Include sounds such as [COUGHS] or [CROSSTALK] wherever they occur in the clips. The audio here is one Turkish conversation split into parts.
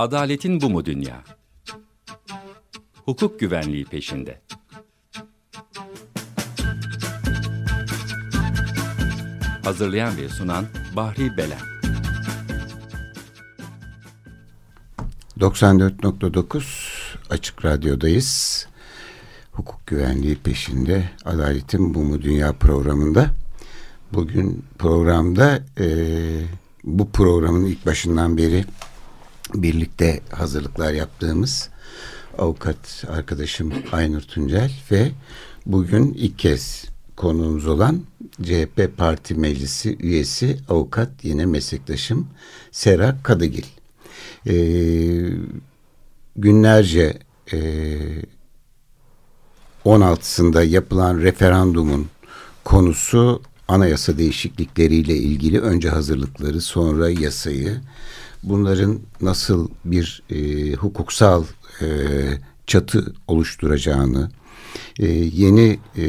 Adaletin bu mu dünya? Hukuk güvenliği peşinde. Hazırlayan ve sunan Bahri Belen. 94.9 Açık Radyo'dayız. Hukuk güvenliği peşinde Adaletin Bu Mu Dünya programında. Bugün programda e, bu programın ilk başından beri birlikte hazırlıklar yaptığımız avukat arkadaşım Aynur Tuncel ve bugün ilk kez konuğumuz olan CHP Parti Meclisi üyesi avukat yine meslektaşım Sera Kadıgil. Ee, günlerce e, 16'sında yapılan referandumun konusu anayasa değişiklikleriyle ilgili önce hazırlıkları sonra yasayı bunların nasıl bir e, hukuksal e, çatı oluşturacağını e, yeni e,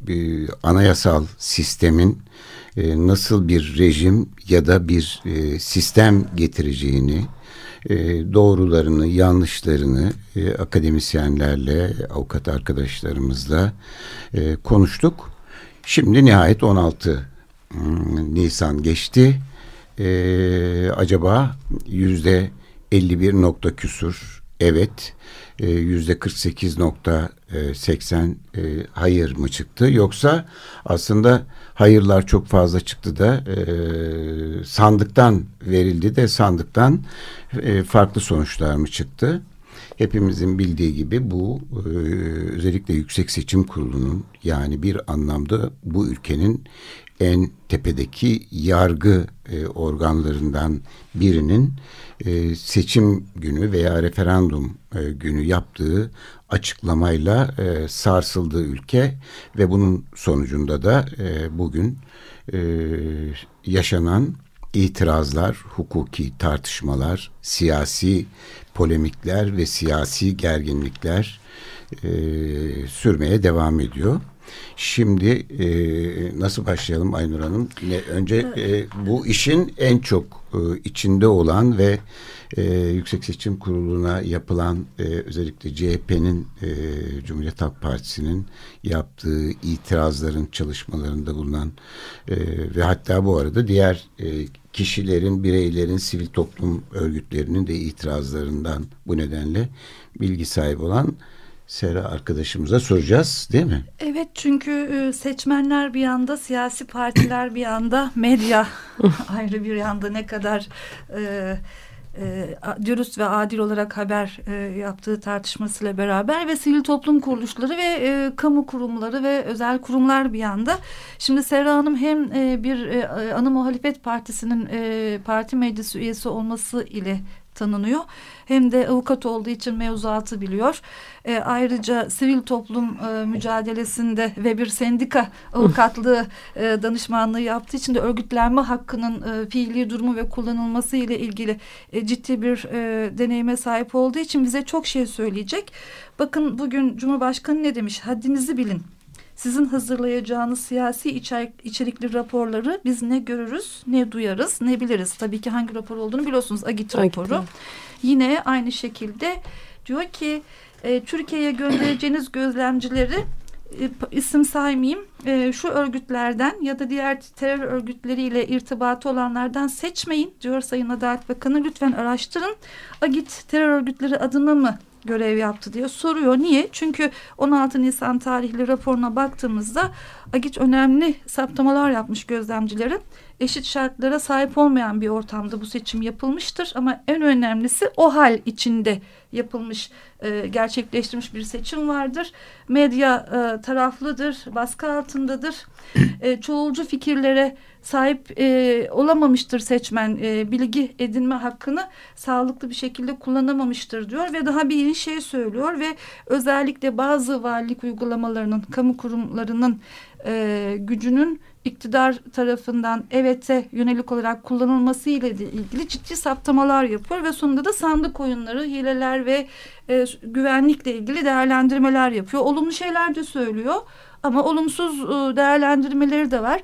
bir anayasal sistemin e, nasıl bir rejim ya da bir e, sistem getireceğini e, doğrularını, yanlışlarını e, akademisyenlerle, avukat arkadaşlarımızla e, konuştuk. Şimdi nihayet 16 hmm, Nisan geçti. Ee, acaba yüzde 51 nokta küsur evet yüzde 48.80 e, hayır mı çıktı yoksa aslında hayırlar çok fazla çıktı da e, sandıktan verildi de sandıktan e, farklı sonuçlar mı çıktı? Hepimizin bildiği gibi bu e, özellikle Yüksek Seçim Kurulu'nun yani bir anlamda bu ülkenin en tepedeki yargı e, organlarından birinin e, seçim günü veya referandum e, günü yaptığı açıklamayla e, sarsıldı ülke ve bunun sonucunda da e, bugün e, yaşanan itirazlar, hukuki tartışmalar, siyasi polemikler ve siyasi gerginlikler e, sürmeye devam ediyor. Şimdi e, nasıl başlayalım Aynur Hanım? Ne, önce e, bu işin en çok e, içinde olan ve e, Yüksek Seçim Kurulu'na yapılan e, özellikle CHP'nin e, Cumhuriyet Halk Partisi'nin yaptığı itirazların çalışmalarında bulunan e, ve hatta bu arada diğer e, kişilerin, bireylerin, sivil toplum örgütlerinin de itirazlarından bu nedenle bilgi sahibi olan Sera arkadaşımıza soracağız değil mi? Evet çünkü e, seçmenler bir yanda, siyasi partiler bir yanda, medya [LAUGHS] ayrı bir yanda ne kadar e, e, dürüst ve adil olarak haber e, yaptığı tartışmasıyla beraber ve sivil toplum kuruluşları ve e, kamu kurumları ve özel kurumlar bir yanda. Şimdi Serra Hanım hem e, bir e, ana muhalefet partisinin e, parti meclisi üyesi olması ile tanınıyor. Hem de avukat olduğu için mevzuatı biliyor. E, ayrıca sivil toplum e, mücadelesinde ve bir sendika avukatlığı e, danışmanlığı yaptığı için de örgütlenme hakkının e, fiili durumu ve kullanılması ile ilgili e, ciddi bir e, deneyime sahip olduğu için bize çok şey söyleyecek. Bakın bugün Cumhurbaşkanı ne demiş? Haddinizi bilin sizin hazırlayacağınız siyasi içerik, içerikli raporları biz ne görürüz, ne duyarız, ne biliriz. Tabii ki hangi rapor olduğunu biliyorsunuz. Agit raporu. Agit. Yine aynı şekilde diyor ki e, Türkiye'ye göndereceğiniz gözlemcileri e, isim saymayayım e, şu örgütlerden ya da diğer terör örgütleriyle irtibatı olanlardan seçmeyin diyor Sayın Adalet Bakanı lütfen araştırın Agit terör örgütleri adına mı görev yaptı diye soruyor. Niye? Çünkü 16 Nisan tarihli raporuna baktığımızda Agit önemli saptamalar yapmış gözlemcilerin. Eşit şartlara sahip olmayan bir ortamda bu seçim yapılmıştır ama en önemlisi o hal içinde yapılmış, e, gerçekleştirilmiş bir seçim vardır. Medya e, taraflıdır, baskı altındadır. [CLEARS THROAT] E, çoğulcu fikirlere sahip e, olamamıştır seçmen e, bilgi edinme hakkını sağlıklı bir şekilde kullanamamıştır diyor ve daha bir şey söylüyor ve özellikle bazı valilik uygulamalarının kamu kurumlarının e, gücünün iktidar tarafından evete yönelik olarak kullanılması ile ilgili ciddi saptamalar yapıyor ve sonunda da sandık oyunları, hileler ve e, güvenlikle ilgili değerlendirmeler yapıyor. Olumlu şeyler de söylüyor ama olumsuz e, değerlendirmeleri de var.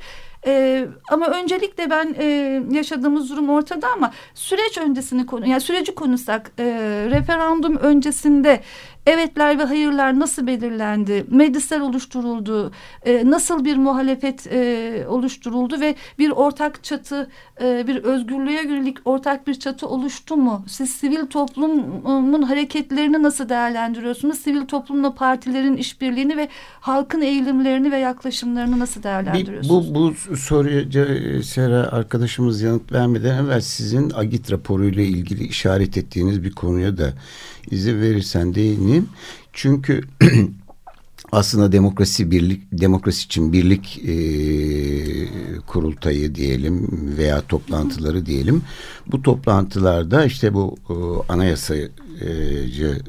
Ee, ama öncelikle ben e, yaşadığımız durum ortada ama süreç öncesini konu yani süreci konuşsak e, referandum öncesinde evetler ve hayırlar nasıl belirlendi, meclisler oluşturuldu, e, nasıl bir muhalefet e, oluşturuldu ve bir ortak çatı, e, bir özgürlüğe yönelik ortak bir çatı oluştu mu? Siz sivil toplumun hareketlerini nasıl değerlendiriyorsunuz? Sivil toplumla partilerin işbirliğini ve halkın eğilimlerini ve yaklaşımlarını nasıl değerlendiriyorsunuz? Bir, bu, bu soruya Sera arkadaşımız yanıt vermeden evvel sizin Agit raporuyla ilgili işaret ettiğiniz bir konuya da izin verirsen değineyim. Çünkü [CLEARS THROAT] aslında demokrasi birlik demokrasi için birlik e, kurultayı diyelim veya toplantıları diyelim. Bu toplantılarda işte bu e, anayasacı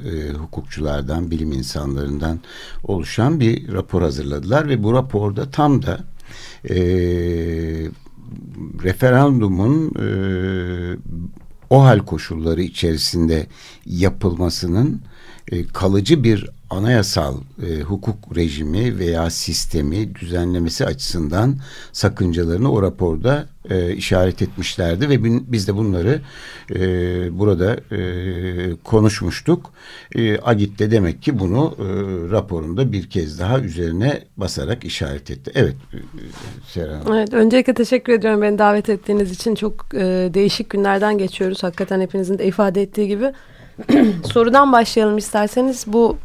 e, hukukçulardan, bilim insanlarından oluşan bir rapor hazırladılar ve bu raporda tam da e, referandumun e, o hal koşulları içerisinde yapılmasının e, kalıcı bir anayasal e, hukuk rejimi veya sistemi düzenlemesi açısından sakıncalarını o raporda e, işaret etmişlerdi ve biz de bunları e, burada e, konuşmuştuk. E, Agit de demek ki bunu e, raporunda bir kez daha üzerine basarak işaret etti. Evet e, Seren Evet öncelikle teşekkür ediyorum beni davet ettiğiniz için çok e, değişik günlerden geçiyoruz. Hakikaten hepinizin de ifade ettiği gibi. [CLEARS THROAT] Sorudan başlayalım isterseniz. Bu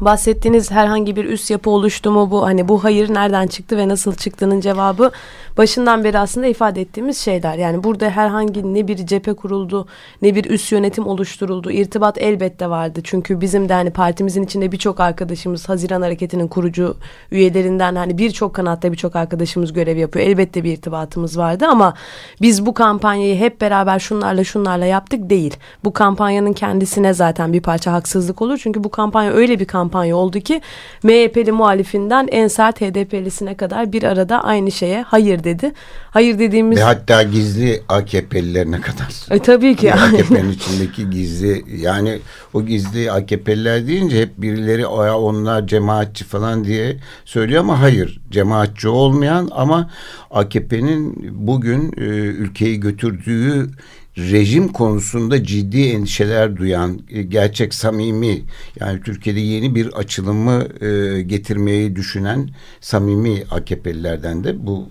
bahsettiğiniz herhangi bir üst yapı oluştu mu bu hani bu hayır nereden çıktı ve nasıl çıktığının cevabı başından beri aslında ifade ettiğimiz şeyler. Yani burada herhangi ne bir cephe kuruldu ne bir üst yönetim oluşturuldu. İrtibat elbette vardı. Çünkü bizim de hani partimizin içinde birçok arkadaşımız Haziran Hareketi'nin kurucu üyelerinden hani birçok kanatta birçok arkadaşımız görev yapıyor. Elbette bir irtibatımız vardı ama biz bu kampanyayı hep beraber şunlarla şunlarla yaptık değil. Bu kampanyanın kendisine zaten bir parça haksızlık olur. Çünkü bu kampanya öyle bir kampanya oldu ki MHP'li muhalifinden en sert HDP'lisine kadar bir arada aynı şeye hayır dedi. Hayır dediğimiz... Ve hatta gizli AKP'lilerine kadar. E, tabii ki. AKP'nin içindeki gizli yani o gizli AKP'liler deyince hep birileri onlar cemaatçi falan diye söylüyor ama hayır cemaatçi olmayan ama AKP'nin bugün e, ülkeyi götürdüğü rejim konusunda ciddi endişeler duyan e, gerçek samimi yani Türkiye'de yeni bir açılımı e, getirmeyi düşünen samimi AKP'lilerden de bu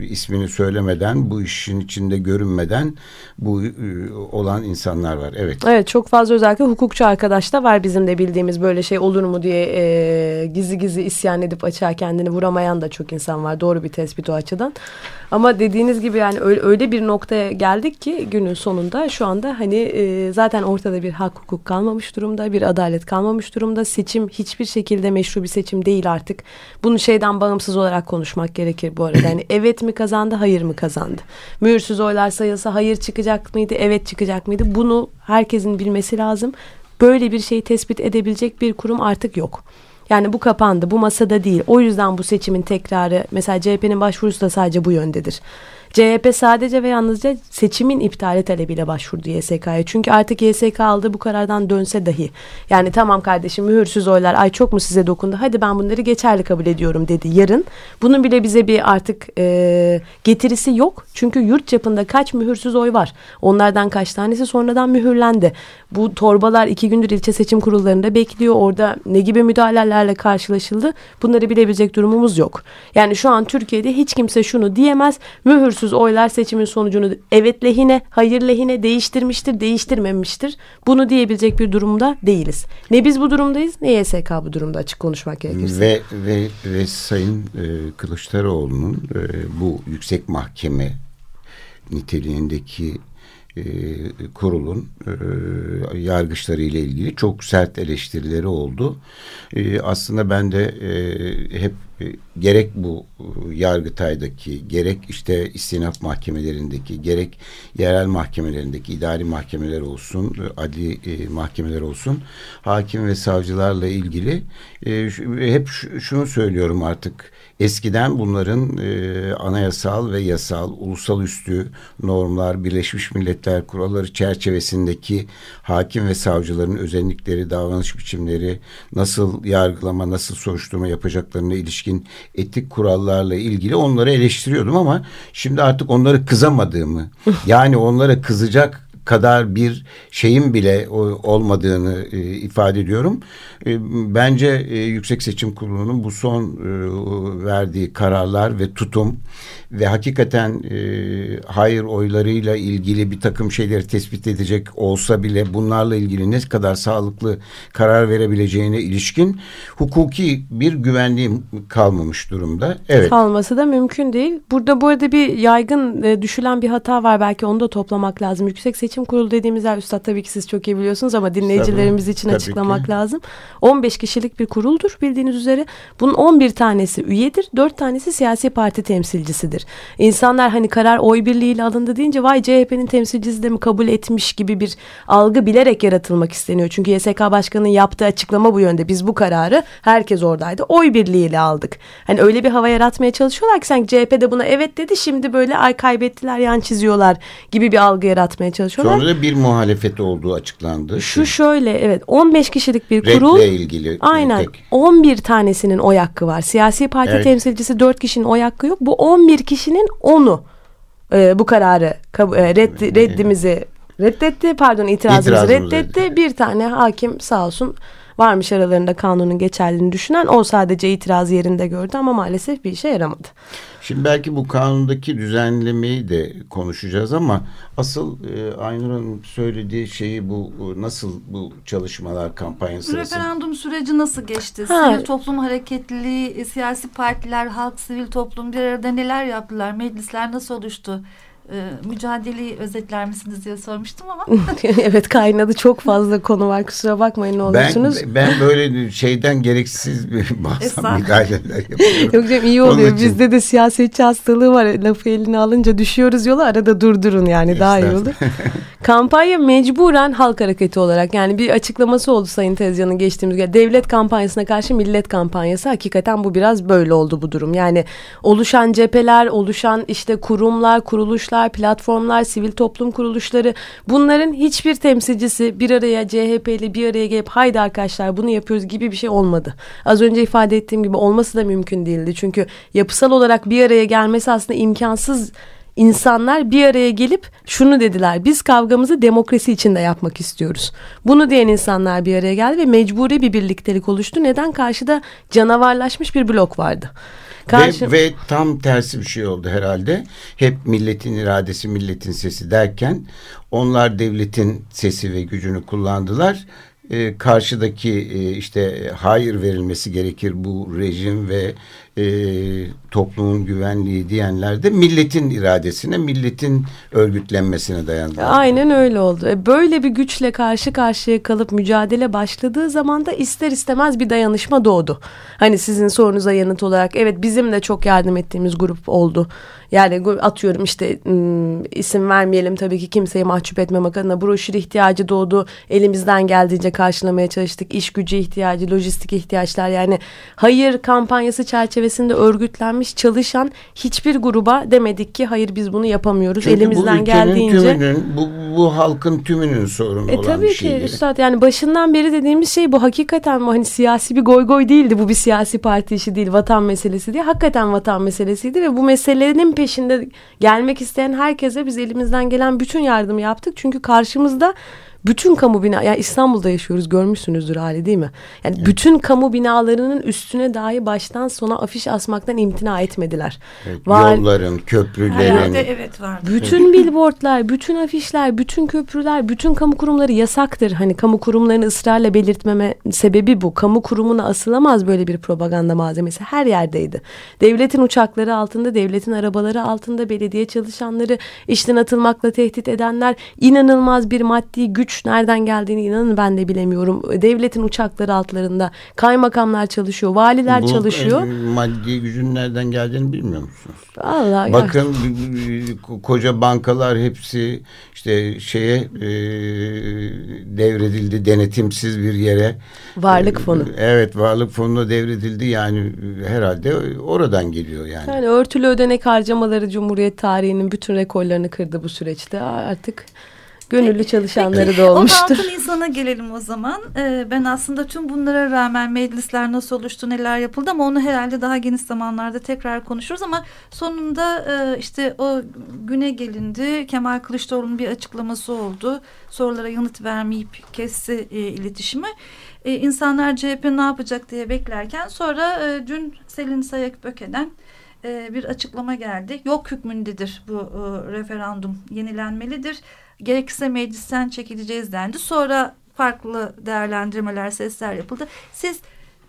e, ismini söylemeden bu işin içinde görünmeden bu olan insanlar var. Evet. Evet çok fazla özellikle hukukçu arkadaş da var bizim de bildiğimiz böyle şey olur mu diye e, gizli gizli isyan edip açığa kendini vuramayan da çok insan var. Doğru bir tespit o açıdan. Ama dediğiniz gibi yani öyle, öyle bir noktaya geldik ki günün sonunda şu anda hani e, zaten ortada bir hak hukuk kalmamış durumda, bir adalet kalmamış durumda. Seçim hiçbir şekilde meşru bir seçim değil artık. Bunu şeyden bağımsız olarak konuşmak gerekir bu arada. Yani evet mi kazandı, hayır mı kazandı? Mühürsüz oylar sayılsa hayır çıkacak mıydı, evet çıkacak mıydı? Bunu herkesin bilmesi lazım. Böyle bir şeyi tespit edebilecek bir kurum artık yok. Yani bu kapandı, bu masada değil. O yüzden bu seçimin tekrarı mesela CHP'nin başvurusu da sadece bu yöndedir. CHP sadece ve yalnızca seçimin iptali talebiyle başvurdu YSK'ya. Çünkü artık YSK aldığı bu karardan dönse dahi yani tamam kardeşim mühürsüz oylar ay çok mu size dokundu hadi ben bunları geçerli kabul ediyorum dedi yarın. Bunun bile bize bir artık e, getirisi yok. Çünkü yurt çapında kaç mühürsüz oy var? Onlardan kaç tanesi sonradan mühürlendi. Bu torbalar iki gündür ilçe seçim kurullarında bekliyor. Orada ne gibi müdahalelerle karşılaşıldı? Bunları bilebilecek durumumuz yok. Yani şu an Türkiye'de hiç kimse şunu diyemez. Mühürsüz oylar seçimin sonucunu evet lehine, hayır lehine değiştirmiştir, değiştirmemiştir. Bunu diyebilecek bir durumda değiliz. Ne biz bu durumdayız ne YSK bu durumda açık konuşmak gerekirse. Ve, ve, ve Sayın e, Kılıçdaroğlu'nun e, bu yüksek mahkeme niteliğindeki e, kurulun e, yargıçları ile ilgili çok sert eleştirileri oldu. E, aslında ben de e, hep gerek bu e, Yargıtay'daki gerek işte istinaf mahkemelerindeki gerek yerel mahkemelerindeki idari mahkemeler olsun e, adli e, mahkemeler olsun hakim ve savcılarla ilgili e, hep şunu söylüyorum artık eskiden bunların e, anayasal ve yasal ulusal üstü normlar Birleşmiş Milletler kuralları çerçevesindeki hakim ve savcıların özellikleri davranış biçimleri nasıl yargılama nasıl soruşturma yapacaklarına ilişkin etik kurallarla ilgili onları eleştiriyordum ama şimdi artık onları kızamadığımı [LAUGHS] yani onlara kızacak kadar bir şeyin bile olmadığını e, ifade ediyorum. E, bence e, Yüksek Seçim Kurulu'nun bu son verdiği kararlar ve tutum ve hakikaten hayır oylarıyla ilgili bir takım şeyleri tespit edecek olsa bile bunlarla ilgili ne kadar sağlıklı karar verebileceğine ilişkin hukuki bir güvenliğim kalmamış durumda. Evet. Kalması da mümkün değil. Burada bu arada bir yaygın düşülen bir hata var. Belki onu da toplamak lazım. Yüksek Seçim Kurulu dediğimiz yer Üstad tabii ki siz çok iyi biliyorsunuz ama dinleyicilerimiz tabii, için açıklamak ki. lazım. 15 kişilik bir kuruldur bildiğiniz üzere. Bunun 11 tanesi üyedir. 4 tanesi siyasi parti temsilcisidir. İnsanlar hani karar oy birliğiyle alındı deyince vay CHP'nin temsilcisi de mi kabul etmiş gibi bir algı bilerek yaratılmak isteniyor. Çünkü YSK Başkanı'nın yaptığı açıklama bu yönde. Biz bu kararı herkes oradaydı. Oy birliğiyle aldık. Hani öyle bir hava yaratmaya çalışıyorlar ki sanki CHP de buna evet dedi şimdi böyle ay kaybettiler yan çiziyorlar gibi bir algı yaratmaya çalışıyorlar. Sonra da bir muhalefet olduğu açıklandı. Şu şöyle evet 15 kişilik bir kurul. Redle ilgili. Aynen. Tek. 11 tanesinin oy hakkı var. Siyasi parti evet. temsilcisi 4 kişinin oy hakkı yok. Bu 11 kişinin 10'u e, bu kararı e, reddi, reddimizi reddetti. Pardon itirazımızı, itirazımızı reddetti. Bir tane hakim sağ olsun varmış aralarında kanunun geçerliliğini düşünen o sadece itiraz yerinde gördü ama maalesef bir işe yaramadı. Şimdi belki bu kanundaki düzenlemeyi de konuşacağız ama asıl e, Aynur'un söylediği şeyi bu nasıl bu çalışmalar kampanyası Referandum süreci nasıl geçti? Ha. Sivil toplum hareketliliği, e, siyasi partiler, halk, sivil toplum bir arada neler yaptılar? Meclisler nasıl oluştu? E, mücadeleyi özetler misiniz diye sormuştum ama. [LAUGHS] evet kaynadı çok fazla konu var kusura bakmayın ne olursunuz. Ben, ben böyle şeyden gereksiz bir [LAUGHS] bazen müdahaleler yapıyorum. Yok canım iyi oluyor bizde de siyasetçi hastalığı var lafı eline alınca düşüyoruz yola arada durdurun yani daha iyi olur. Kampanya mecburen halk hareketi olarak yani bir açıklaması oldu Sayın Tezcan'ın geçtiğimiz gün. Devlet kampanyasına karşı millet kampanyası hakikaten bu biraz böyle oldu bu durum. Yani oluşan cepheler, oluşan işte kurumlar, kuruluşlar, platformlar, sivil toplum kuruluşları bunların hiçbir temsilcisi bir araya CHP'li bir araya gelip haydi arkadaşlar bunu yapıyoruz gibi bir şey olmadı. Az önce ifade ettiğim gibi olması da mümkün değildi. Çünkü yapısal olarak bir araya gelmesi aslında imkansız insanlar bir araya gelip şunu dediler. Biz kavgamızı demokrasi içinde yapmak istiyoruz. Bunu diyen insanlar bir araya geldi ve mecburi bir birliktelik oluştu. Neden? Karşıda canavarlaşmış bir blok vardı. Karşı... Ve, ve tam tersi bir şey oldu herhalde. Hep milletin iradesi, milletin sesi derken onlar devletin sesi ve gücünü kullandılar e, karşıdaki e, işte hayır verilmesi gerekir bu rejim ve e, toplumun güvenliği diyenler de milletin iradesine, milletin örgütlenmesine dayandı. Aynen öyle oldu. E, böyle bir güçle karşı karşıya kalıp mücadele başladığı zaman da ister istemez bir dayanışma doğdu. Hani sizin sorunuza yanıt olarak evet bizim de çok yardım ettiğimiz grup oldu. Yani atıyorum işte isim vermeyelim tabii ki kimseyi mahcup etmemek adına broşür ihtiyacı doğdu. Elimizden geldiğince karşılamaya çalıştık. İş gücü ihtiyacı, lojistik ihtiyaçlar yani hayır kampanyası çerçevesinde örgütlenmiş çalışan hiçbir gruba demedik ki hayır biz bunu yapamıyoruz. Çünkü Elimizden bu geldiğince. Tümünün, bu, bu halkın tümünün sorunu e, olan tabii bir şey. Tabii ki Üstad yani başından beri dediğimiz şey bu hakikaten bu hani siyasi bir goy goy değildi. Bu bir siyasi parti işi değil vatan meselesi değil. Hakikaten vatan meselesiydi ve bu meselenin peşinde gelmek isteyen herkese biz elimizden gelen bütün yardımı yaptık. Çünkü karşımızda bütün kamu bina yani İstanbul'da yaşıyoruz görmüşsünüzdür hali değil mi? Yani evet. bütün kamu binalarının üstüne dahi baştan sona afiş asmaktan imtina etmediler. Evet, Var, yolların, köprülerin. Herhalde evet var. Bütün billboardlar, bütün afişler, bütün köprüler, bütün kamu kurumları yasaktır. Hani kamu kurumlarını ısrarla belirtmeme sebebi bu. Kamu kurumuna asılamaz böyle bir propaganda malzemesi. Her yerdeydi. Devletin uçakları altında, devletin arabaları altında, belediye çalışanları işten atılmakla tehdit edenler, inanılmaz bir maddi güç güç nereden geldiğini inanın ben de bilemiyorum. Devletin uçakları altlarında kaymakamlar çalışıyor, valiler Bu, çalışıyor. e, maddi gücün nereden geldiğini bilmiyor musunuz? Allah Bakın koca bankalar hepsi işte şeye e, devredildi denetimsiz bir yere. Varlık fonu. Evet varlık fonuna devredildi yani herhalde oradan geliyor yani. Yani örtülü ödenek harcamaları Cumhuriyet tarihinin bütün rekorlarını kırdı bu süreçte. Artık gönüllü çalışanları Peki, da olmuştur. 16 Nisan'a gelelim o zaman. Ee, ben aslında tüm bunlara rağmen meclisler nasıl oluştu, neler yapıldı ama onu herhalde daha geniş zamanlarda tekrar konuşuruz ama sonunda e, işte o güne gelindi. Kemal Kılıçdaroğlu'nun bir açıklaması oldu. Sorulara yanıt vermeyip kesti e, iletişimi. E, insanlar CHP ne yapacak diye beklerken sonra e, dün Selin Sayak Böke'den e, bir açıklama geldi. Yok hükmündedir bu e, referandum yenilenmelidir gerekirse meclisten çekileceğiz dendi. Sonra farklı değerlendirmeler, sesler yapıldı. Siz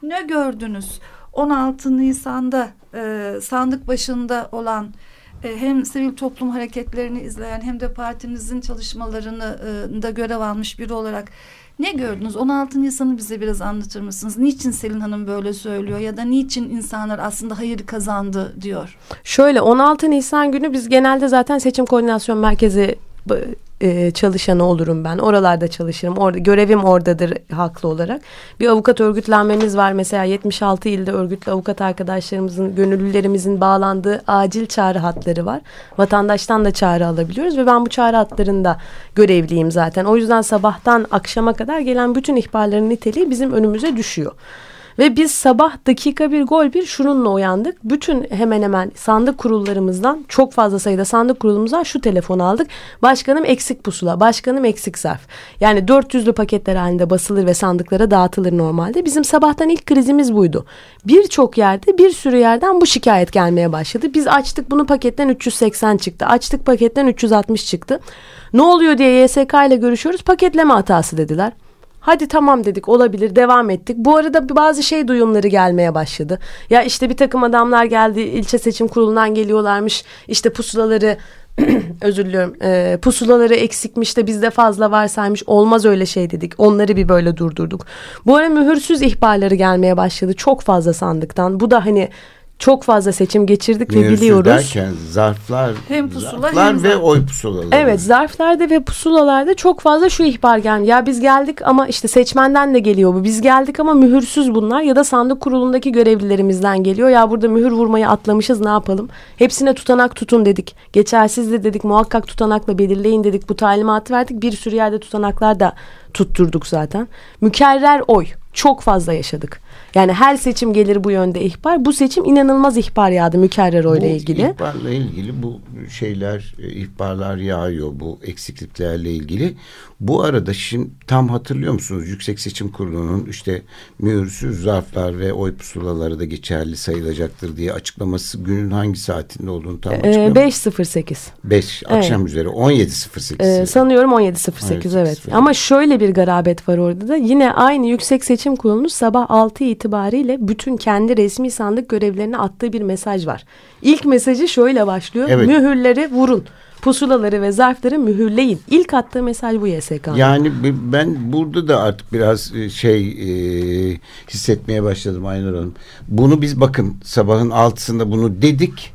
ne gördünüz? 16 Nisan'da e, sandık başında olan e, hem sivil toplum hareketlerini izleyen hem de partimizin çalışmalarını e, da görev almış biri olarak ne gördünüz? 16 Nisan'ı bize biraz anlatır mısınız? Niçin Selin Hanım böyle söylüyor ya da niçin insanlar aslında hayır kazandı diyor? Şöyle 16 Nisan günü biz genelde zaten seçim koordinasyon merkezi e, çalışanı olurum ben. Oralarda çalışırım. Orada görevim oradadır haklı olarak. Bir avukat örgütlenmemiz var. Mesela 76 ilde örgütlü avukat arkadaşlarımızın, gönüllülerimizin bağlandığı acil çağrı hatları var. Vatandaştan da çağrı alabiliyoruz ve ben bu çağrı hatlarında görevliyim zaten. O yüzden sabahtan akşama kadar gelen bütün ihbarların niteliği bizim önümüze düşüyor. Ve biz sabah dakika bir gol bir şununla uyandık. Bütün hemen hemen sandık kurullarımızdan çok fazla sayıda sandık kurulumuzdan şu telefonu aldık. Başkanım eksik pusula, başkanım eksik zarf. Yani 400'lü paketler halinde basılır ve sandıklara dağıtılır normalde. Bizim sabahtan ilk krizimiz buydu. Birçok yerde bir sürü yerden bu şikayet gelmeye başladı. Biz açtık bunu paketten 380 çıktı. Açtık paketten 360 çıktı. Ne oluyor diye YSK ile görüşüyoruz. Paketleme hatası dediler. Hadi tamam dedik olabilir devam ettik. Bu arada bazı şey duyumları gelmeye başladı. Ya işte bir takım adamlar geldi ilçe seçim kurulundan geliyorlarmış. İşte pusulaları [CLEARS THROAT] özür diliyorum e, pusulaları eksikmiş de bizde fazla varsaymış olmaz öyle şey dedik onları bir böyle durdurduk bu ara mühürsüz ihbarları gelmeye başladı çok fazla sandıktan bu da hani çok fazla seçim geçirdik ve biliyoruz. derken zarflar, hem pusula zarflar hem ve oy pusulaları. Evet zarflarda ve pusulalarda çok fazla şu ihbar geldi. Ya biz geldik ama işte seçmenden de geliyor bu. Biz geldik ama mühürsüz bunlar ya da sandık kurulundaki görevlilerimizden geliyor. Ya burada mühür vurmayı atlamışız ne yapalım? Hepsine tutanak tutun dedik. Geçersiz de dedik muhakkak tutanakla belirleyin dedik. Bu talimatı verdik. Bir sürü yerde tutanaklar da tutturduk zaten. Mükerrer oy çok fazla yaşadık. Yani her seçim gelir bu yönde ihbar. Bu seçim inanılmaz ihbar yağdı mükerrer oyla ilgili. Bu ihbarla ilgili bu şeyler e, ihbarlar yağıyor bu eksikliklerle ilgili. Bu arada şimdi tam hatırlıyor musunuz? Yüksek Seçim Kurulu'nun işte mühürsüz zarflar ve oy pusulaları da geçerli sayılacaktır diye açıklaması günün hangi saatinde olduğunu tam açıklamıyor. Ee, 5.08. 5 akşam üzeri 17.08. Ee, sanıyorum 17.08 evet. Ama şöyle bir garabet var orada da. Yine aynı Yüksek Seçim Kurulu'nun sabah 6 itibariyle bütün kendi resmi sandık görevlerine attığı bir mesaj var. İlk mesajı şöyle başlıyor. Evet. Mühürleri vurun pusulaları ve zarfları mühürleyin. İlk attığı mesaj bu YSK'nın. Yani ben burada da artık biraz e, şey e, hissetmeye başladım Aynur Hanım. Bunu biz bakın sabahın altısında bunu dedik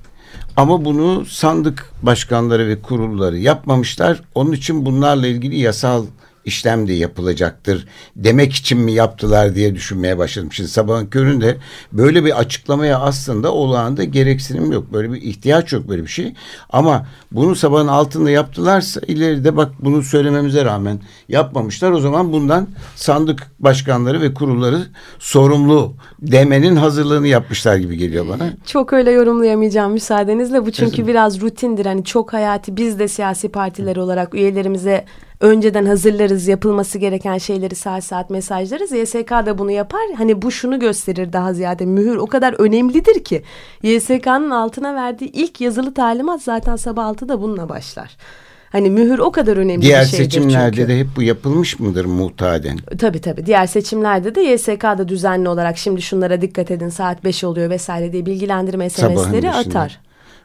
ama bunu sandık başkanları ve kurulları yapmamışlar. Onun için bunlarla ilgili yasal işlem de yapılacaktır demek için mi yaptılar diye düşünmeye başladım. Şimdi sabahın köründe böyle bir açıklamaya aslında olağanda gereksinim yok. Böyle bir ihtiyaç yok böyle bir şey. Ama bunu sabahın altında yaptılarsa ileride bak bunu söylememize rağmen yapmamışlar. O zaman bundan sandık başkanları ve kurulları sorumlu demenin hazırlığını yapmışlar gibi geliyor bana. Çok öyle yorumlayamayacağım müsaadenizle. Bu çünkü Kesin. biraz rutindir. Hani çok hayati biz de siyasi partiler olarak üyelerimize önceden hazırlarız yapılması gereken şeyleri saat saat mesajlarız. YSK da bunu yapar. Hani bu şunu gösterir daha ziyade mühür o kadar önemlidir ki YSK'nın altına verdiği ilk yazılı talimat zaten sabah 6'da bununla başlar. Hani mühür o kadar önemli Diğer bir şeydir seçimlerde çünkü. de hep bu yapılmış mıdır muhtaden? Tabii tabii. Diğer seçimlerde de YSK'da düzenli olarak şimdi şunlara dikkat edin saat 5 oluyor vesaire diye bilgilendirme SMS'leri atar.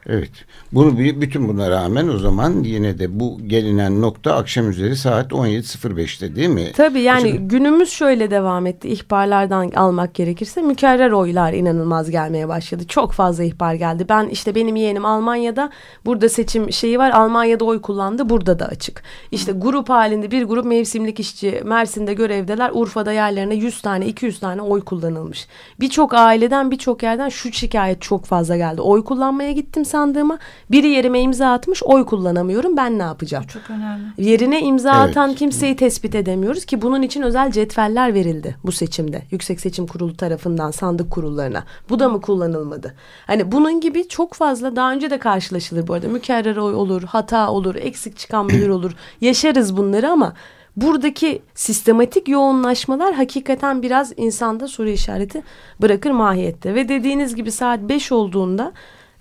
Evet. Bunu bütün buna rağmen o zaman yine de bu gelinen nokta akşam üzeri saat 17.05'te değil mi? Tabii yani Şimdi, günümüz şöyle devam etti. İhbarlardan almak gerekirse mükerrer oylar inanılmaz gelmeye başladı. Çok fazla ihbar geldi. Ben işte benim yeğenim Almanya'da burada seçim şeyi var. Almanya'da oy kullandı. Burada da açık. İşte grup halinde bir grup mevsimlik işçi Mersin'de görevdeler. Urfa'da yerlerine 100 tane 200 tane oy kullanılmış. Birçok aileden birçok yerden şu şikayet çok fazla geldi. Oy kullanmaya gittim sandığıma biri yerime imza atmış oy kullanamıyorum ben ne yapacağım? Çok önemli. Yerine imza Evet. atan kimseyi tespit edemiyoruz ki bunun için özel cetveller verildi bu seçimde. Yüksek Seçim Kurulu tarafından sandık kurullarına. Bu da mı kullanılmadı? Hani bunun gibi çok fazla daha önce de karşılaşılır bu arada. Mükerrer oy olur, hata olur, eksik çıkan mühür [CLEARS THROAT] olur. Yaşarız bunları ama buradaki sistematik yoğunlaşmalar hakikaten biraz insanda soru işareti bırakır mahiyette. Ve dediğiniz gibi saat 5 olduğunda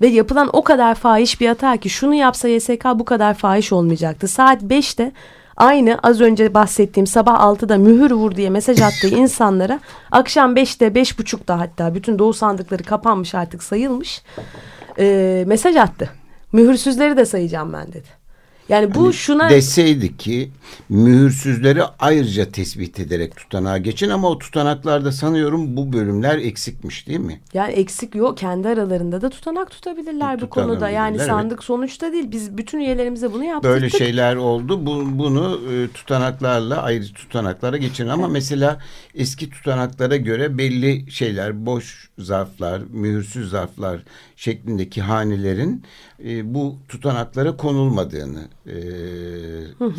ve yapılan o kadar fahiş bir hata ki şunu yapsa YSK bu kadar fahiş olmayacaktı. Saat 5'te aynı az önce bahsettiğim sabah 6'da mühür vur diye mesaj attığı [LAUGHS] insanlara akşam 5'te 5.30'da hatta bütün doğu sandıkları kapanmış artık sayılmış e, mesaj attı. Mühürsüzleri de sayacağım ben dedi. Yani bu Hani şuna deseydi ki mühürsüzleri ayrıca tespit ederek tutanağa geçin ama o tutanaklarda sanıyorum bu bölümler eksikmiş değil mi? Yani eksik yok. Kendi aralarında da tutanak tutabilirler bu konuda. Yani Tutanabilirler, sandık sonuçta değil. Biz bütün üyelerimize bunu yaptık. Böyle şeyler oldu. Bu, bunu e, tutanaklarla ayrı tutanaklara geçirin ama mesela eski tutanaklara göre belli şeyler boş zarflar, mühürsüz zarflar şeklindeki hanelerin e, bu tutanaklara konulmadığını e,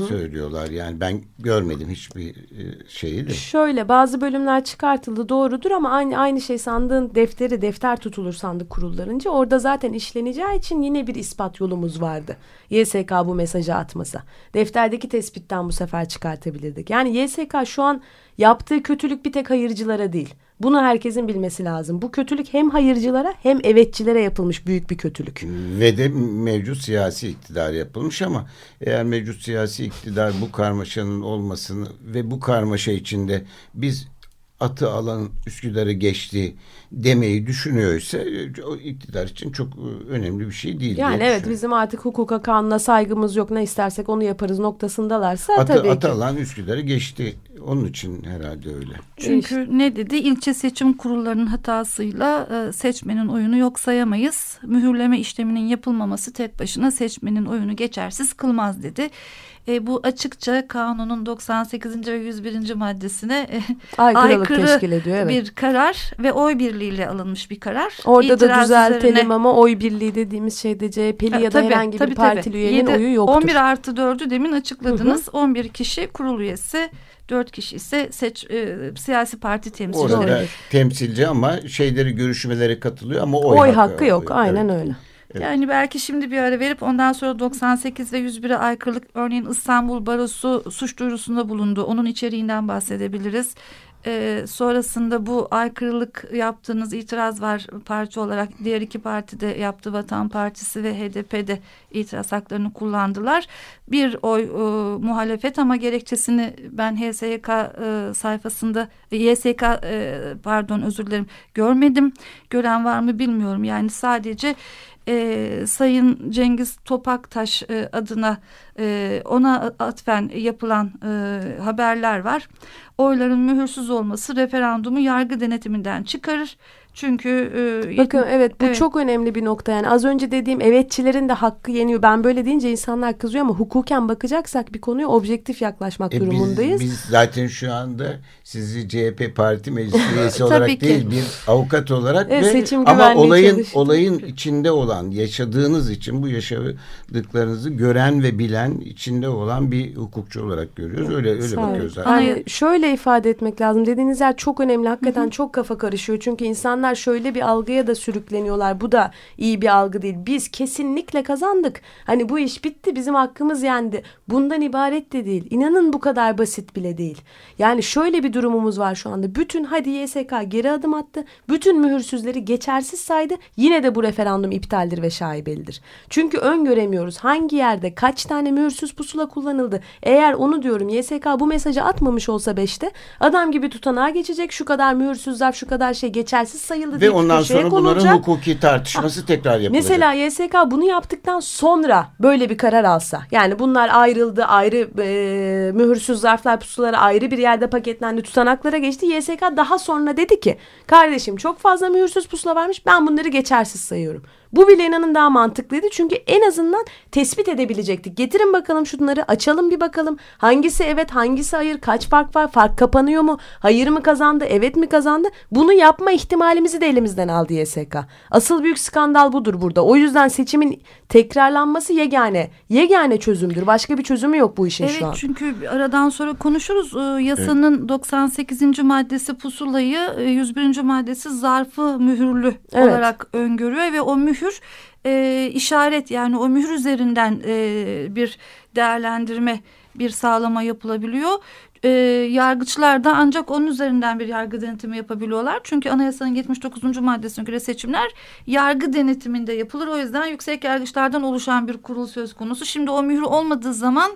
söylüyorlar. Yani ben görmedim hiçbir e, şeyi de. Şöyle bazı bölümler çıkartıldı doğrudur ama aynı aynı şey sandığın defteri defter tutulur sandık kurullarınca orada zaten işleneceği için yine bir ispat yolumuz vardı. YSK bu mesajı atmasa. Defterdeki tespitten bu sefer çıkartabilirdik. Yani YSK şu an yaptığı kötülük bir tek hayırcılara değil. Bunu herkesin bilmesi lazım. Bu kötülük hem hayırcılara hem evetçilere yapılmış büyük bir kötülük. Ve de mevcut siyasi iktidar yapılmış ama eğer mevcut siyasi iktidar bu karmaşanın olmasını ve bu karmaşa içinde biz atı alan Üsküdar'ı geçti demeyi düşünüyorsa e, o iktidar için çok e, önemli bir şey değil. Yani evet bizim artık hukuka kanuna saygımız yok ne istersek onu yaparız noktasındalarsa atı, tabii atı ki. alan Üsküdar'ı geçti. Onun için herhalde öyle. Çünkü ne dedi? İlçe seçim kurullarının hatasıyla e, seçmenin oyunu yok sayamayız. Mühürleme işleminin yapılmaması tek başına seçmenin oyunu geçersiz kılmaz dedi. E, bu açıkça kanunun 98. ve 101. maddesine e, Aykırılık aykırı teşkil ediyor evet. bir karar ve oy birliğiyle alınmış bir karar. Orada da İtiraz düzeltelim üzerine- ama oy birliği dediğimiz şeyde CHP'li Ha, ya da tabii, herhangi tabii, bir tabii. partili üyenin Yedi- oyu yoktur. 11 artı 4'ü demin açıkladınız. 11 kişi kurul üyesi, 4 kişi ise seç, e, siyasi parti temsilcileri. Orada temsilci ama şeyleri görüşmelere katılıyor ama oy, oy, hakkı, yok. Evet. Aynen öyle. Yani belki şimdi bir ara verip ondan sonra 98 ve 101'e aykırılık örneğin İstanbul Barosu suç duyurusunda bulundu. Onun içeriğinden bahsedebiliriz. Ee, sonrasında bu aykırılık yaptığınız itiraz var parti olarak diğer iki parti de yaptı Vatan Partisi ve HDP'de itiraz haklarını kullandılar. Bir oy e, muhalefet ama gerekçesini ben HSYK e, sayfasında YSK e, pardon özür dilerim görmedim. Gören var mı bilmiyorum. Yani sadece e, Sayın Cengiz Topaktaş e, adına e, ona atfen yapılan e, haberler var. Oyların mühürsüz olması referandumu yargı denetiminden çıkarır. Çünkü e, Bakın evet bu Evet. çok önemli bir nokta yani az önce dediğim evetçilerin de hakkı yeniyor. Ben böyle deyince insanlar kızıyor ama hukuken bakacaksak bir konuya objektif yaklaşmak E biz, durumundayız. biz zaten şu anda sizi CHP parti meclis [LAUGHS] üyesi olarak ki. değil bir avukat olarak Evet, ve seçim ama olayın çalıştı. olayın içinde olan yaşadığınız için bu yaşadıklarınızı gören ve bilen içinde olan bir hukukçu olarak görüyoruz. Öyle öyle Sağ olun. bakıyoruz. zaten. Yani şöyle ifade etmek lazım. Dediğiniz yer çok önemli. Hakikaten çok kafa karışıyor. Çünkü insanlar şöyle bir algıya da sürükleniyorlar. Bu da iyi bir algı değil. Biz kesinlikle kazandık. Hani bu iş bitti. Bizim hakkımız yendi. Bundan ibaret de değil. İnanın bu kadar basit bile değil. Yani şöyle bir durumumuz var şu anda. Bütün hadi YSK geri adım attı. Bütün mühürsüzleri geçersiz saydı. Yine de bu referandum iptaldir ve şaibelidir. Çünkü öngöremiyoruz. Hangi yerde kaç tane mühürsüz pusula kullanıldı? Eğer onu diyorum YSK bu mesajı atmamış olsa beşte adam gibi tutanağa geçecek. Şu kadar mühürsüz zarf şu kadar şey geçersiz sayıldı Ve ondan köşeye sonra bunların konulacak. hukuki tartışması tekrar yapılacak. Mesela YSK bunu yaptıktan sonra böyle bir karar alsa yani bunlar ayrıldı ayrı e, mühürsüz zarflar pusuları ayrı bir yerde paketlendi tutanaklara geçti YSK daha sonra dedi ki kardeşim çok fazla mühürsüz pusula varmış ben bunları geçersiz sayıyorum. Bu bile inanın daha mantıklıydı çünkü en azından tespit edebilecektik. Getirin bakalım şunları açalım bir bakalım. Hangisi evet hangisi hayır kaç fark var fark kapanıyor mu hayır mı kazandı evet mi kazandı bunu yapma ihtimalimizi de elimizden aldı YSK. Asıl büyük skandal budur burada. O yüzden seçimin tekrarlanması yegane. Yegane çözümdür. Başka bir çözümü yok bu işin Evet şu an. çünkü aradan sonra konuşuruz. Ee, Yasanın 98. maddesi pusulayı, e, 101. maddesi zarfı mühürlü Evet. olarak öngörüyor ve o mühür e, işaret yani o mühür üzerinden e, bir değerlendirme, bir sağlama yapılabiliyor. E, yargıçlar da ancak onun üzerinden bir yargı denetimi yapabiliyorlar. Çünkü anayasanın 79. maddesine göre seçimler yargı denetiminde yapılır. O yüzden yüksek yargıçlardan oluşan bir kurul söz konusu. Şimdi o mühür olmadığı zaman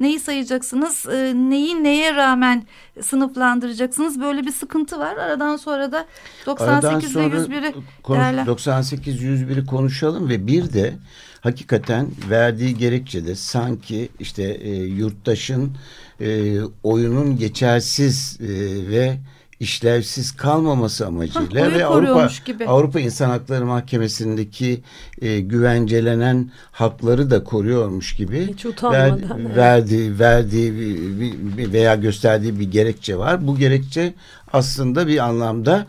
neyi sayacaksınız? E, neyi neye rağmen sınıflandıracaksınız? Böyle bir sıkıntı var. Aradan sonra da 98 ile 101'i konuş- değerlen- 98 101'i konuşalım ve bir de hakikaten verdiği gerekçede sanki işte e, yurttaşın e, oyunun geçersiz e, ve işlevsiz kalmaması amacıyla oyu ve Avrupa gibi. Avrupa İnsan Hakları Mahkemesi'ndeki e, güvencelenen hakları da koruyormuş gibi Hiç ver- evet. verdiği verdiği veya gösterdiği bir gerekçe var. Bu gerekçe aslında bir anlamda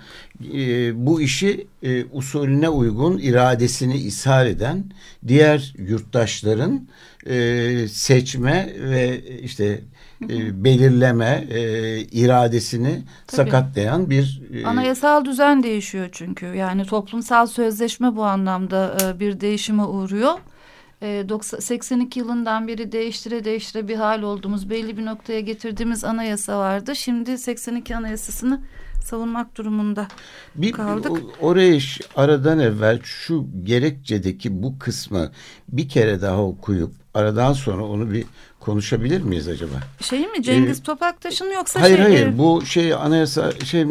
e, bu işi e, usulüne uygun iradesini ishal eden diğer yurttaşların e, seçme ve işte e, belirleme e, iradesini Tabii. sakatlayan bir e, Anayasal düzen değişiyor çünkü. Yani toplumsal sözleşme bu anlamda e, bir değişime uğruyor. E, 90 82 yılından beri değiştire değiştire bir hal olduğumuz belli bir noktaya getirdiğimiz anayasa vardı. Şimdi 82 anayasasını savunmak durumunda. Bir, kaldık. o- oraya aradan evvel şu gerekçedeki bu kısmı bir kere daha okuyup aradan sonra onu bir konuşabilir miyiz acaba? Şey mi Cengiz Ee, Topaktaş'ın yoksa hayır şey, hayır bu şey anayasa şey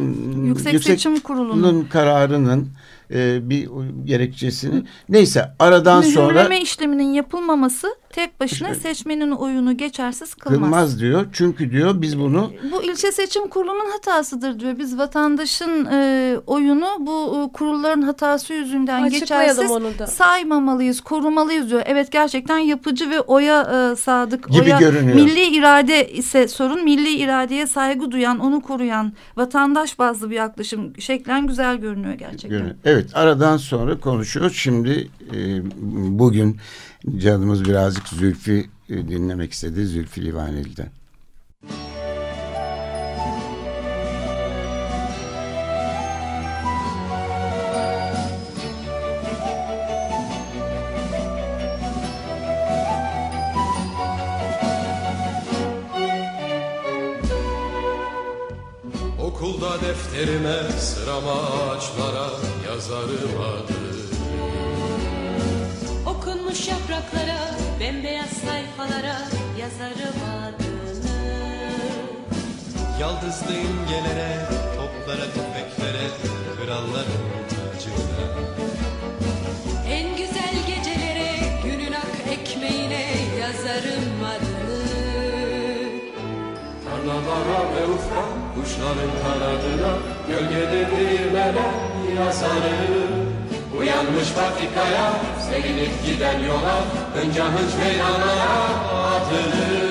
Yüksek Seçim Kurulu'nun kararının e, bir gerekçesini neyse aradan sonra mühürleme işleminin yapılmaması tek başına seçmenin oyunu geçersiz kılmaz. kılmaz diyor. Çünkü diyor biz bunu Bu ilçe seçim kurulunun hatasıdır diyor. Biz vatandaşın e, oyunu bu e, kurulların hatası yüzünden geçersiz onu da. saymamalıyız, korumalıyız diyor. Evet gerçekten yapıcı ve oya e, sadık, Gibi oya görünüyor. milli irade ise sorun. Milli iradeye saygı duyan, onu koruyan vatandaş bazlı bir yaklaşım şeklen güzel görünüyor gerçekten. Evet aradan sonra konuşuyoruz. Şimdi e, bugün canımız birazcık Zülfü e, dinlemek istedi. Zülfü Livaneli'den. Okulda defterime sırama yapraklara, bembeyaz sayfalara yazarım adını. Yaldızlı imgelere, toplara, tüfeklere, kralların tacına En güzel gecelere, günün ak ekmeğine yazarım adını. Tarlalara ve ufka, kuşların kanadına Gölgede değirmene yazarım Uyanmış patikaya, sevinip giden yola Hınca hınç meydanlara atılır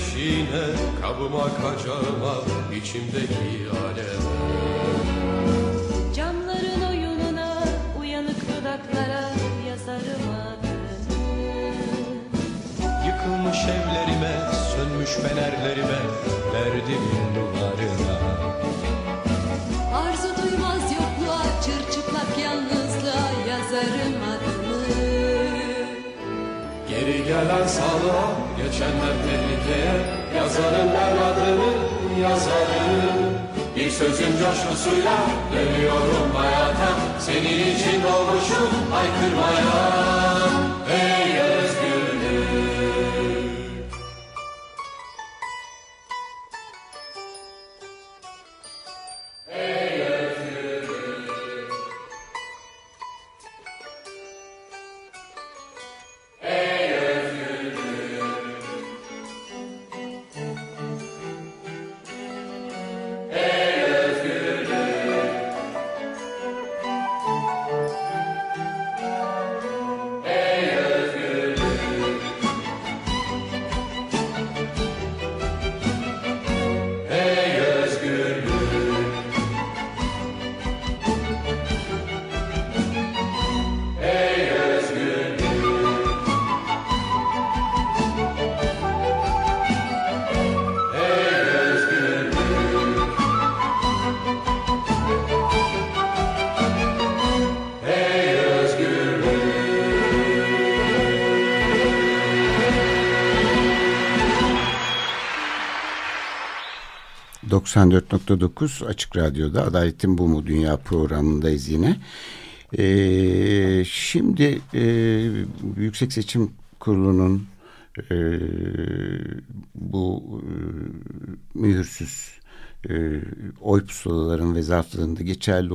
Eşiğine, kabıma kacağıma içimdeki aleme Camların oyununa, uyanık dudaklara yazarım adını. Yıkılmış evlerime, sönmüş fenerlerime Derdimin duvarına Arzu duymaz yokluğa, çırçıplak yalnızlığa yazarım adını. Geri gelen sağlığa Geçenler tehlikeye. Yazarım ben adını yazarım Bir sözün coşkusuyla Dönüyorum hayata. Senin için doğmuşum haykırmaya 94.9 Açık Radyo'da Adaletin Bu Mu Dünya programındayız yine. Ee, şimdi e, Yüksek Seçim Kurulu'nun e, bu e, mühürsüz e, oy pusulaların ve zarflarında geçerli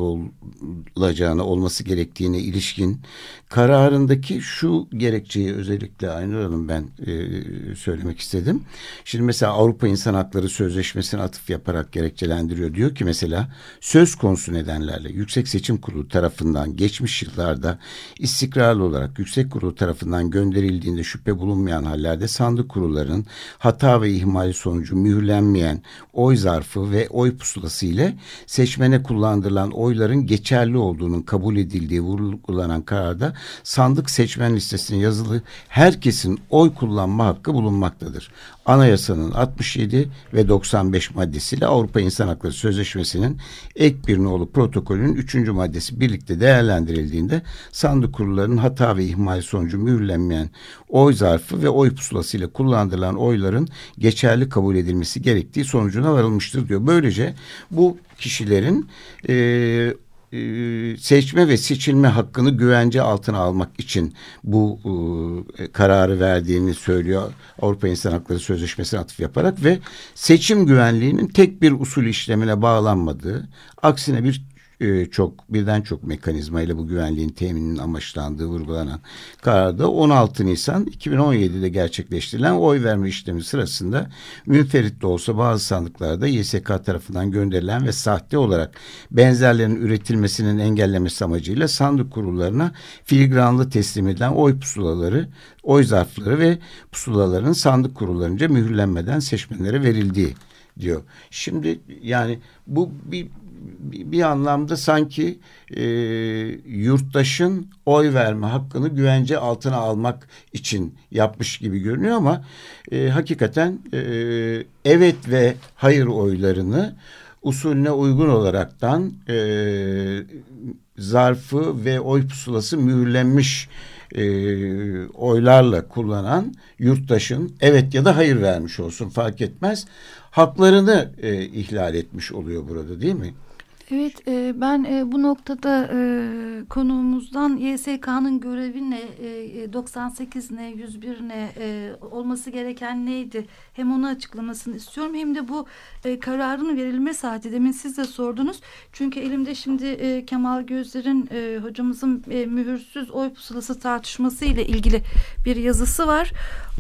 olacağına olması gerektiğine ilişkin kararındaki şu gerekçeyi özellikle Aynur Hanım ben e, söylemek istedim. Şimdi mesela Avrupa İnsan Hakları Sözleşmesi'ne atıf yaparak gerekçelendiriyor. Diyor ki mesela söz konusu nedenlerle Yüksek Seçim Kurulu tarafından geçmiş yıllarda istikrarlı olarak Yüksek Kurulu tarafından gönderildiğinde şüphe bulunmayan hallerde sandık kurullarının hata ve ihmali sonucu mühürlenmeyen oy zarfı ve oy pusulası ile seçmene kullandırılan oyların geçerli olduğunun kabul edildiği vurgulanan kararda sandık seçmen listesine yazılı herkesin oy kullanma hakkı bulunmaktadır. Anayasanın 67 ve 95 maddesiyle Avrupa İnsan Hakları Sözleşmesi'nin ek bir nolu protokolünün 3. maddesi birlikte değerlendirildiğinde sandık kurullarının hata ve ihmal sonucu mühürlenmeyen oy zarfı ve oy pusulası ile kullandırılan oyların geçerli kabul edilmesi gerektiği sonucuna varılmıştır diyor. Böylece bu kişilerin e, seçme ve seçilme hakkını güvence altına almak için bu e, kararı verdiğini söylüyor. Avrupa İnsan Hakları Sözleşmesi'ne atıf yaparak ve seçim güvenliğinin tek bir usul işlemine bağlanmadığı aksine bir e, çok birden çok mekanizma ile bu güvenliğin temininin amaçlandığı vurgulanan kararda 16 Nisan 2017'de gerçekleştirilen oy verme işlemi sırasında münferit de olsa bazı sandıklarda YSK tarafından gönderilen ve sahte olarak benzerlerinin üretilmesinin engellemesi amacıyla sandık kurullarına filigranlı teslim edilen oy pusulaları, oy zarfları ve pusulaların sandık kurullarınca mühürlenmeden seçmenlere verildiği diyor. Şimdi yani bu bir bir anlamda sanki e, yurttaşın oy verme hakkını güvence altına almak için yapmış gibi görünüyor ama e, hakikaten e, evet ve hayır oylarını usulüne uygun olaraktan e, zarfı ve oy pusulası mühürlenmiş e, oylarla kullanan yurttaşın evet ya da hayır vermiş olsun fark etmez haklarını e, ihlal etmiş oluyor burada değil mi? Evet e, ben e, bu noktada e, konuğumuzdan YSK'nın görevi ne, e, 98 ne, 101 ne, e, olması gereken neydi? Hem onu açıklamasını istiyorum hem de bu e, kararın verilme saati. Demin siz de sordunuz. Çünkü elimde şimdi e, Kemal Gözler'in e, hocamızın e, mühürsüz oy pusulası tartışması ile ilgili bir yazısı var.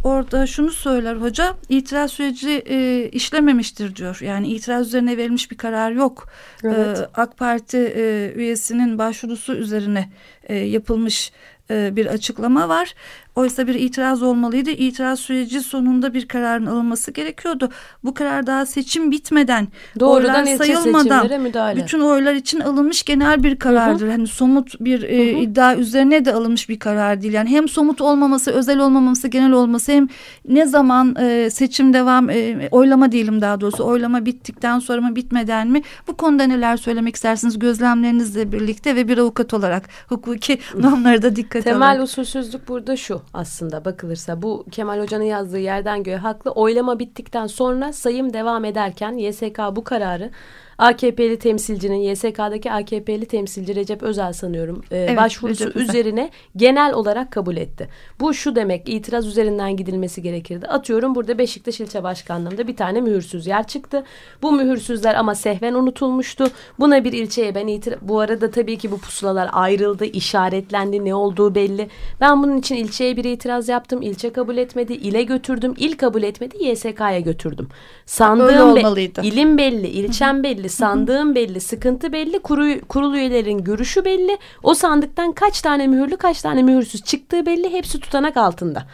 Orada şunu söyler hoca itiraz süreci e, işlememiştir diyor. Yani itiraz üzerine verilmiş bir karar yok. Evet. Ee, AK Parti e, üyesinin başvurusu üzerine e, yapılmış e, bir açıklama var. Oysa bir itiraz olmalıydı. İtiraz süreci sonunda bir kararın alınması gerekiyordu. Bu karar daha seçim bitmeden, Doğrudan oylar sayılmadan müdahale. bütün oylar için alınmış genel bir karardır. Hani somut bir e, iddia üzerine de alınmış bir karar değil. Yani hem somut olmaması, özel olmaması, genel olması hem ne zaman e, seçim devam, e, oylama diyelim daha doğrusu oylama bittikten sonra mı bitmeden mi? Bu konuda neler söylemek istersiniz gözlemlerinizle birlikte ve bir avukat olarak hukuki [LAUGHS] normlara da dikkat dikkat Temel usulsüzlük burada şu aslında bakılırsa bu Kemal Hoca'nın yazdığı yerden göğe haklı. Oylama bittikten sonra sayım devam ederken YSK bu kararı AKP'li temsilcinin YSK'daki AKP'li temsilci Recep Özel sanıyorum e, Evet, başvurusu Recep Özel. üzerine genel olarak kabul etti. Bu şu demek itiraz üzerinden gidilmesi gerekirdi. Atıyorum burada Beşiktaş ilçe başkanlığında bir tane mühürsüz yer çıktı. Bu mühürsüzler ama sehven unutulmuştu. Buna bir ilçeye ben itiraz... Bu arada tabii ki bu pusulalar ayrıldı, işaretlendi, ne olduğu belli. Ben bunun için ilçeye bir itiraz yaptım. İlçe kabul etmedi, ile götürdüm. İl kabul etmedi, YSK'ya götürdüm. Sandığım Öyle be- olmalıydı. İlim belli, ilçem belli, sandığım belli, sıkıntı belli, kuru, kurul üyelerin görüşü belli. O sandıktan kaç tane mühürlü, kaç tane mühürsüz çıktığı belli. Hepsi tutanak altında.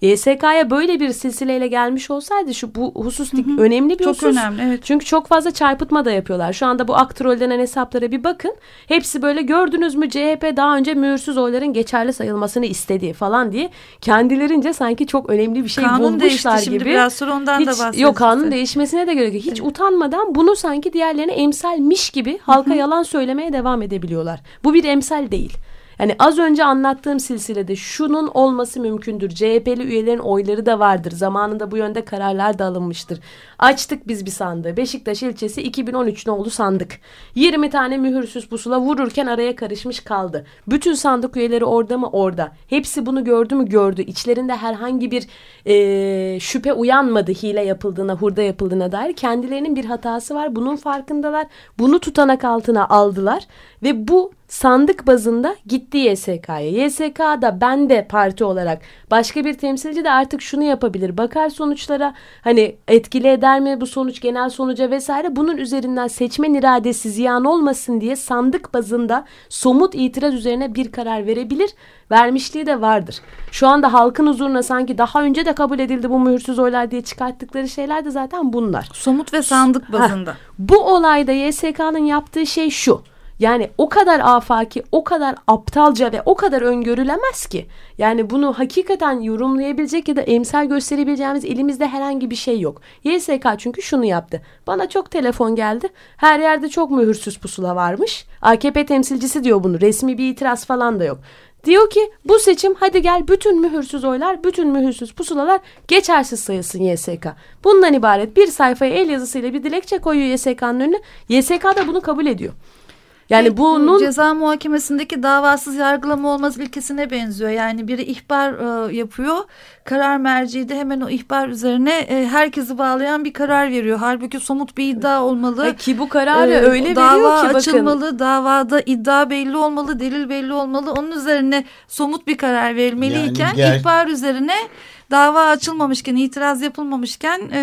YSK'ya böyle bir silsileyle gelmiş olsaydı şu bu husus dik- önemli bir Çok husus. önemli, evet. Çünkü çok fazla çarpıtma da yapıyorlar. Şu anda bu aktrol denen hesaplara bir bakın. Hepsi böyle gördünüz mü CHP daha önce mühürsüz oyların geçerli sayılmasını istediği falan diye kendilerince sanki çok önemli bir şey Kanun değişti bulmuşlar şimdi gibi. biraz sonra ondan da Hiç, bahsedeceğiz. Yok kanun değişmesine de gerek yok. Hiç utanmadan bunu sanki diğerlerine emsalmiş gibi halka yalan söylemeye devam edebiliyorlar. Bu bir emsal değil. Yani az önce anlattığım silsilede şunun olması mümkündür. CHP'li üyelerin oyları da vardır. Zamanında bu yönde kararlar da alınmıştır. Açtık biz bir sandığı. Beşiktaş ilçesi 2013 nolu sandık. 20 tane mühürsüz pusula vururken araya karışmış kaldı. Bütün sandık üyeleri orada mı? Orada. Hepsi bunu gördü mü? Gördü. İçlerinde herhangi bir eee, şüphe uyanmadı hile yapıldığına, hurda yapıldığına dair. Kendilerinin bir hatası var. Bunun farkındalar. Bunu tutanak altına aldılar. Ve bu sandık bazında gitti YSK'ya. YSK da ben de parti olarak başka bir temsilci de artık şunu yapabilir. Bakar sonuçlara hani etkili eder mi bu sonuç genel sonuca vesaire. Bunun üzerinden seçmen iradesi ziyan olmasın diye sandık bazında somut itiraz üzerine bir karar verebilir. Vermişliği de vardır. Şu anda halkın huzuruna sanki daha önce de kabul edildi bu mühürsüz oylar diye çıkarttıkları şeyler de zaten bunlar. Somut ve sandık bazında. Heh, bu olayda YSK'nın yaptığı şey şu. Yani o kadar afaki, o kadar aptalca ve o kadar öngörülemez ki. Yani bunu hakikaten yorumlayabilecek ya da emsal gösterebileceğimiz elimizde herhangi bir şey yok. YSK çünkü şunu yaptı. Bana çok telefon geldi. Her yerde çok mühürsüz pusula varmış. AKP temsilcisi diyor bunu. Resmi bir itiraz falan da yok. Diyor ki bu seçim hadi gel bütün mühürsüz oylar, bütün mühürsüz pusulalar geçersiz sayılsın YSK. Bundan ibaret bir sayfaya el yazısıyla bir dilekçe koyuyor YSK'nın önüne. YSK da bunu kabul ediyor. Yani bunun ceza muhakemesindeki davasız yargılama olmaz ilkesine benziyor. Yani biri ihbar e, yapıyor. Karar merci de hemen o ihbar üzerine e, herkesi bağlayan bir karar veriyor. Halbuki somut bir iddia olmalı. Ay ki bu kararı Ee, öyle dava veriyor ki bakın. açılmalı, davada iddia belli olmalı, delil belli olmalı. Onun üzerine somut bir karar verilmeliyken Yani gel- ihbar üzerine dava açılmamışken, itiraz yapılmamışken e,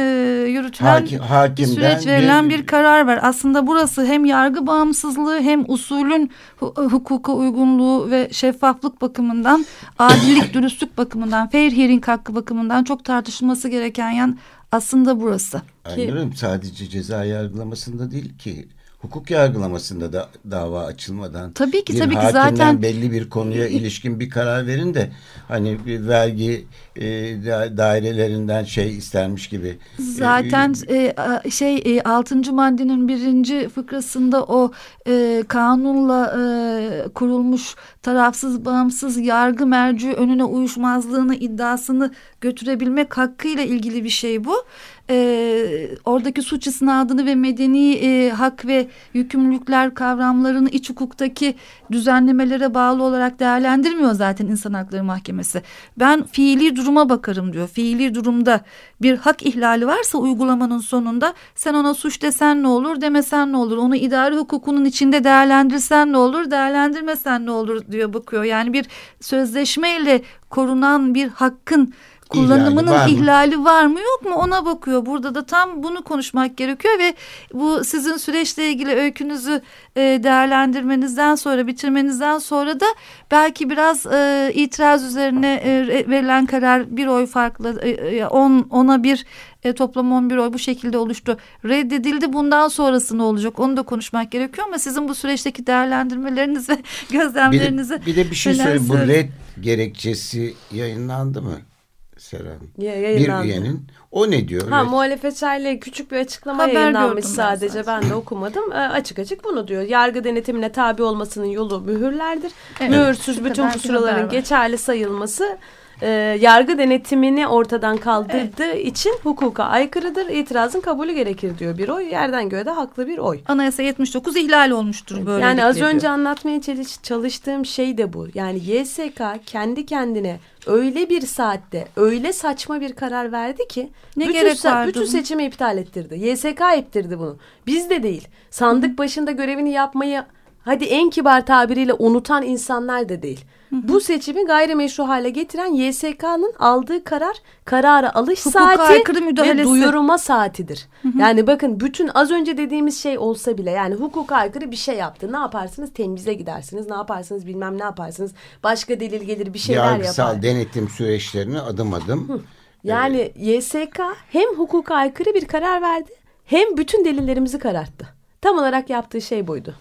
yürütülen Haki- bir hakimden süreç verilen bir- bir karar var. Aslında burası hem yargı bağımsızlığı hem usulün hu- hukuka uygunluğu ve şeffaflık bakımından, adillik, dürüstlük bakımından, fair hearing hakkı bakımından çok tartışılması gereken yan aslında burası. Aynur'um sadece ceza yargılamasında değil ki hukuk yargılamasında da dava açılmadan Tabii ki, bir tabii ki zaten- belli bir konuya ilişkin bir karar verin de hani bir vergi e, da- dairelerinden şey istenmiş gibi. Zaten e, a- şey e, 6. maddenin birinci fıkrasında o e, kanunla e, kurulmuş tarafsız bağımsız yargı merci önüne uyuşmazlığını iddiasını götürebilmek hakkıyla ilgili bir şey bu. E, oradaki suç isnadını ve medeni e, hak ve yükümlülükler kavramlarını iç hukuktaki düzenlemelere bağlı olarak değerlendirmiyor zaten İnsan Hakları Mahkemesi. Ben fiili duruma bakarım diyor. Fiili durumda bir hak ihlali varsa uygulamanın sonunda sen ona suç desen ne olur demesen ne olur onu idari hukukunun içinde değerlendirsen ne olur değerlendirmesen ne olur diyor bakıyor. Yani bir sözleşmeyle korunan bir hakkın kullanımının var mı? ihlali var mı yok mu ona bakıyor. Burada da tam bunu konuşmak gerekiyor ve bu sizin süreçle ilgili öykünüzü e, değerlendirmenizden sonra bitirmenizden sonra da belki biraz e, itiraz üzerine e, verilen karar bir oy farklı e, e, on, ona bir e, toplam 11 oy bu şekilde oluştu. Reddedildi bundan sonrası ne olacak onu da konuşmak gerekiyor ama sizin bu süreçteki değerlendirmeleriniz ve bir, gözlemlerinizi de, bir de bir şey söyleyeyim. Bu red gerekçesi yayınlandı mı? Seren. Ya- Bir üyenin. O ne diyor? Ha Evet. muhalefetlerle küçük bir açıklama Haber yayınlanmış ben sadece. Ben, sadece. de okumadım. E, açık açık bunu diyor. Yargı denetimine tabi olmasının yolu mühürlerdir. Evet. Mühürsüz bütün var. geçerli sayılması e, yargı denetimini ortadan kaldırdığı için hukuka aykırıdır. İtirazın kabulü gerekir diyor bir oy. Yerden göğe de haklı bir oy. Anayasa 79 ihlal olmuştur böyle. Yani az önce anlatmaya çalış- çalıştığım şey de bu. Yani YSK kendi kendine öyle bir saatte öyle saçma bir karar verdi ki Ne bütün, gerek vardı bütün seçimi iptal ettirdi. YSK ettirdi bunu. Biz de değil. Sandık başında görevini yapmayı hadi en kibar tabiriyle unutan insanlar da değil. Bu seçimi gayrimeşru hale getiren YSK'nın aldığı karar karara alış Hukuka saati ve duyurma saatidir. Yani bakın bütün az önce dediğimiz şey olsa bile yani hukuka aykırı bir şey yaptı. Ne yaparsınız? Temize gidersiniz. Ne yaparsınız? Bilmem ne yaparsınız. Başka delil gelir bir şeyler Yargısal yapar. denetim süreçlerini adım adım Yani YSK hem hukuka aykırı bir karar verdi hem bütün delillerimizi kararttı. Tam olarak yaptığı şey buydu.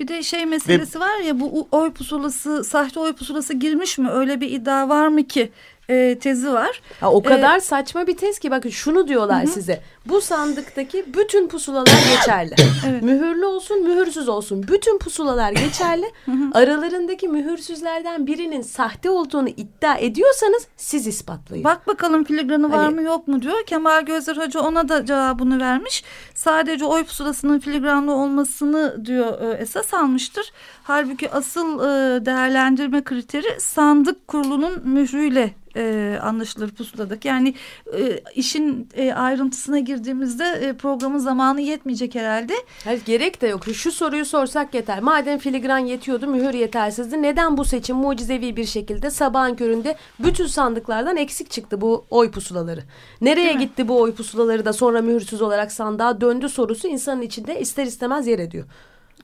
Bir de şey meselesi var ya bu oy pusulası, sahte oy pusulası girmiş mi? Öyle bir iddia var mı ki? E, tezi var. Ha, o kadar saçma bir tez ki bakın şunu diyorlar size. Bu sandıktaki bütün pusulalar geçerli. [COUGHS] Mühürlü olsun, mühürsüz olsun. Bütün pusulalar geçerli. Aralarındaki mühürsüzlerden birinin sahte olduğunu iddia ediyorsanız siz ispatlayın. Bak bakalım filigranı var Hani- mı yok mu diyor. Kemal Gözler Hoca ona da cevabını vermiş. Sadece oy pusulasının filigranlı olmasını diyor e, esas almıştır. Halbuki asıl e, değerlendirme kriteri sandık kurulunun mührüyle e, anlaşılır pusuladaki. Yani e, işin e, ayrıntısına girdiğimizde e, programın zamanı yetmeyecek herhalde. Hayır, gerek de yok. Şu soruyu sorsak yeter. Madem filigran yetiyordu, mühür yetersizdi. Neden bu seçim mucizevi bir şekilde sabahın köründe bütün sandıklardan eksik çıktı bu oy pusulaları? Nereye gitti bu oy pusulaları da sonra mühürsüz olarak sandığa döndü sorusu insanın içinde ister istemez yer ediyor.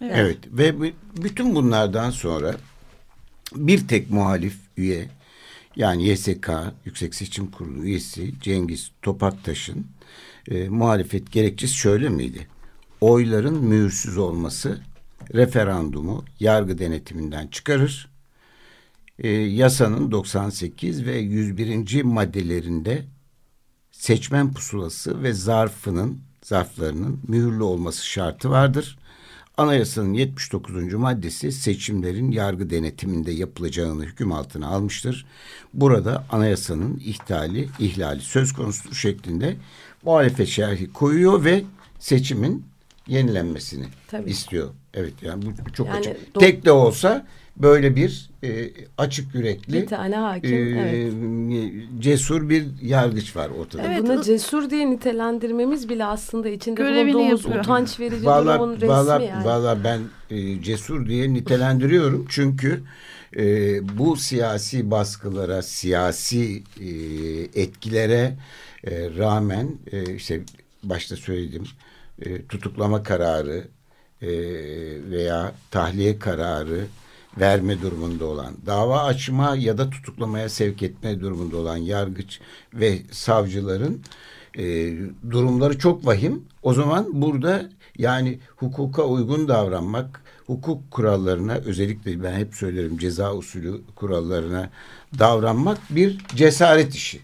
Evet ve bu- bütün bunlardan sonra bir tek muhalif üye yani YSK Yüksek Seçim Kurulu üyesi Cengiz Topaktaş'ın e, muhalefet gerekçesi şöyle miydi? Oyların mühürsüz olması referandumu yargı denetiminden çıkarır. E, yasanın 98 ve 101. maddelerinde seçmen pusulası ve zarfının zarflarının mühürlü olması şartı vardır. Anayasanın 79. maddesi seçimlerin yargı denetiminde yapılacağını hüküm altına almıştır. Burada anayasanın ihlali, ihlali söz konusu şeklinde muhalefet şerhi koyuyor ve seçimin yenilenmesini Tabii. istiyor. Evet yani bu çok Yani açık. Tek de olsa böyle bir e, açık yürekli Bir tane hakim, e, evet. cesur bir yargıç var ortada. Evet, Bunu ı- cesur diye nitelendirmemiz bile aslında içinde Görevini bulunduğumuz yapıyor. utanç verici durumun Valla resmi valla yani. valla ben e, cesur diye nitelendiriyorum çünkü e, bu siyasi baskılara, siyasi e, etkilere e, rağmen e, işte başta söyledim e, tutuklama kararı e, veya tahliye kararı verme durumunda olan, dava açma ya da tutuklamaya sevk etme durumunda olan yargıç ve savcıların e, durumları çok vahim. O zaman burada yani hukuka uygun davranmak, hukuk kurallarına özellikle ben hep söylerim ceza usulü kurallarına davranmak bir cesaret işi.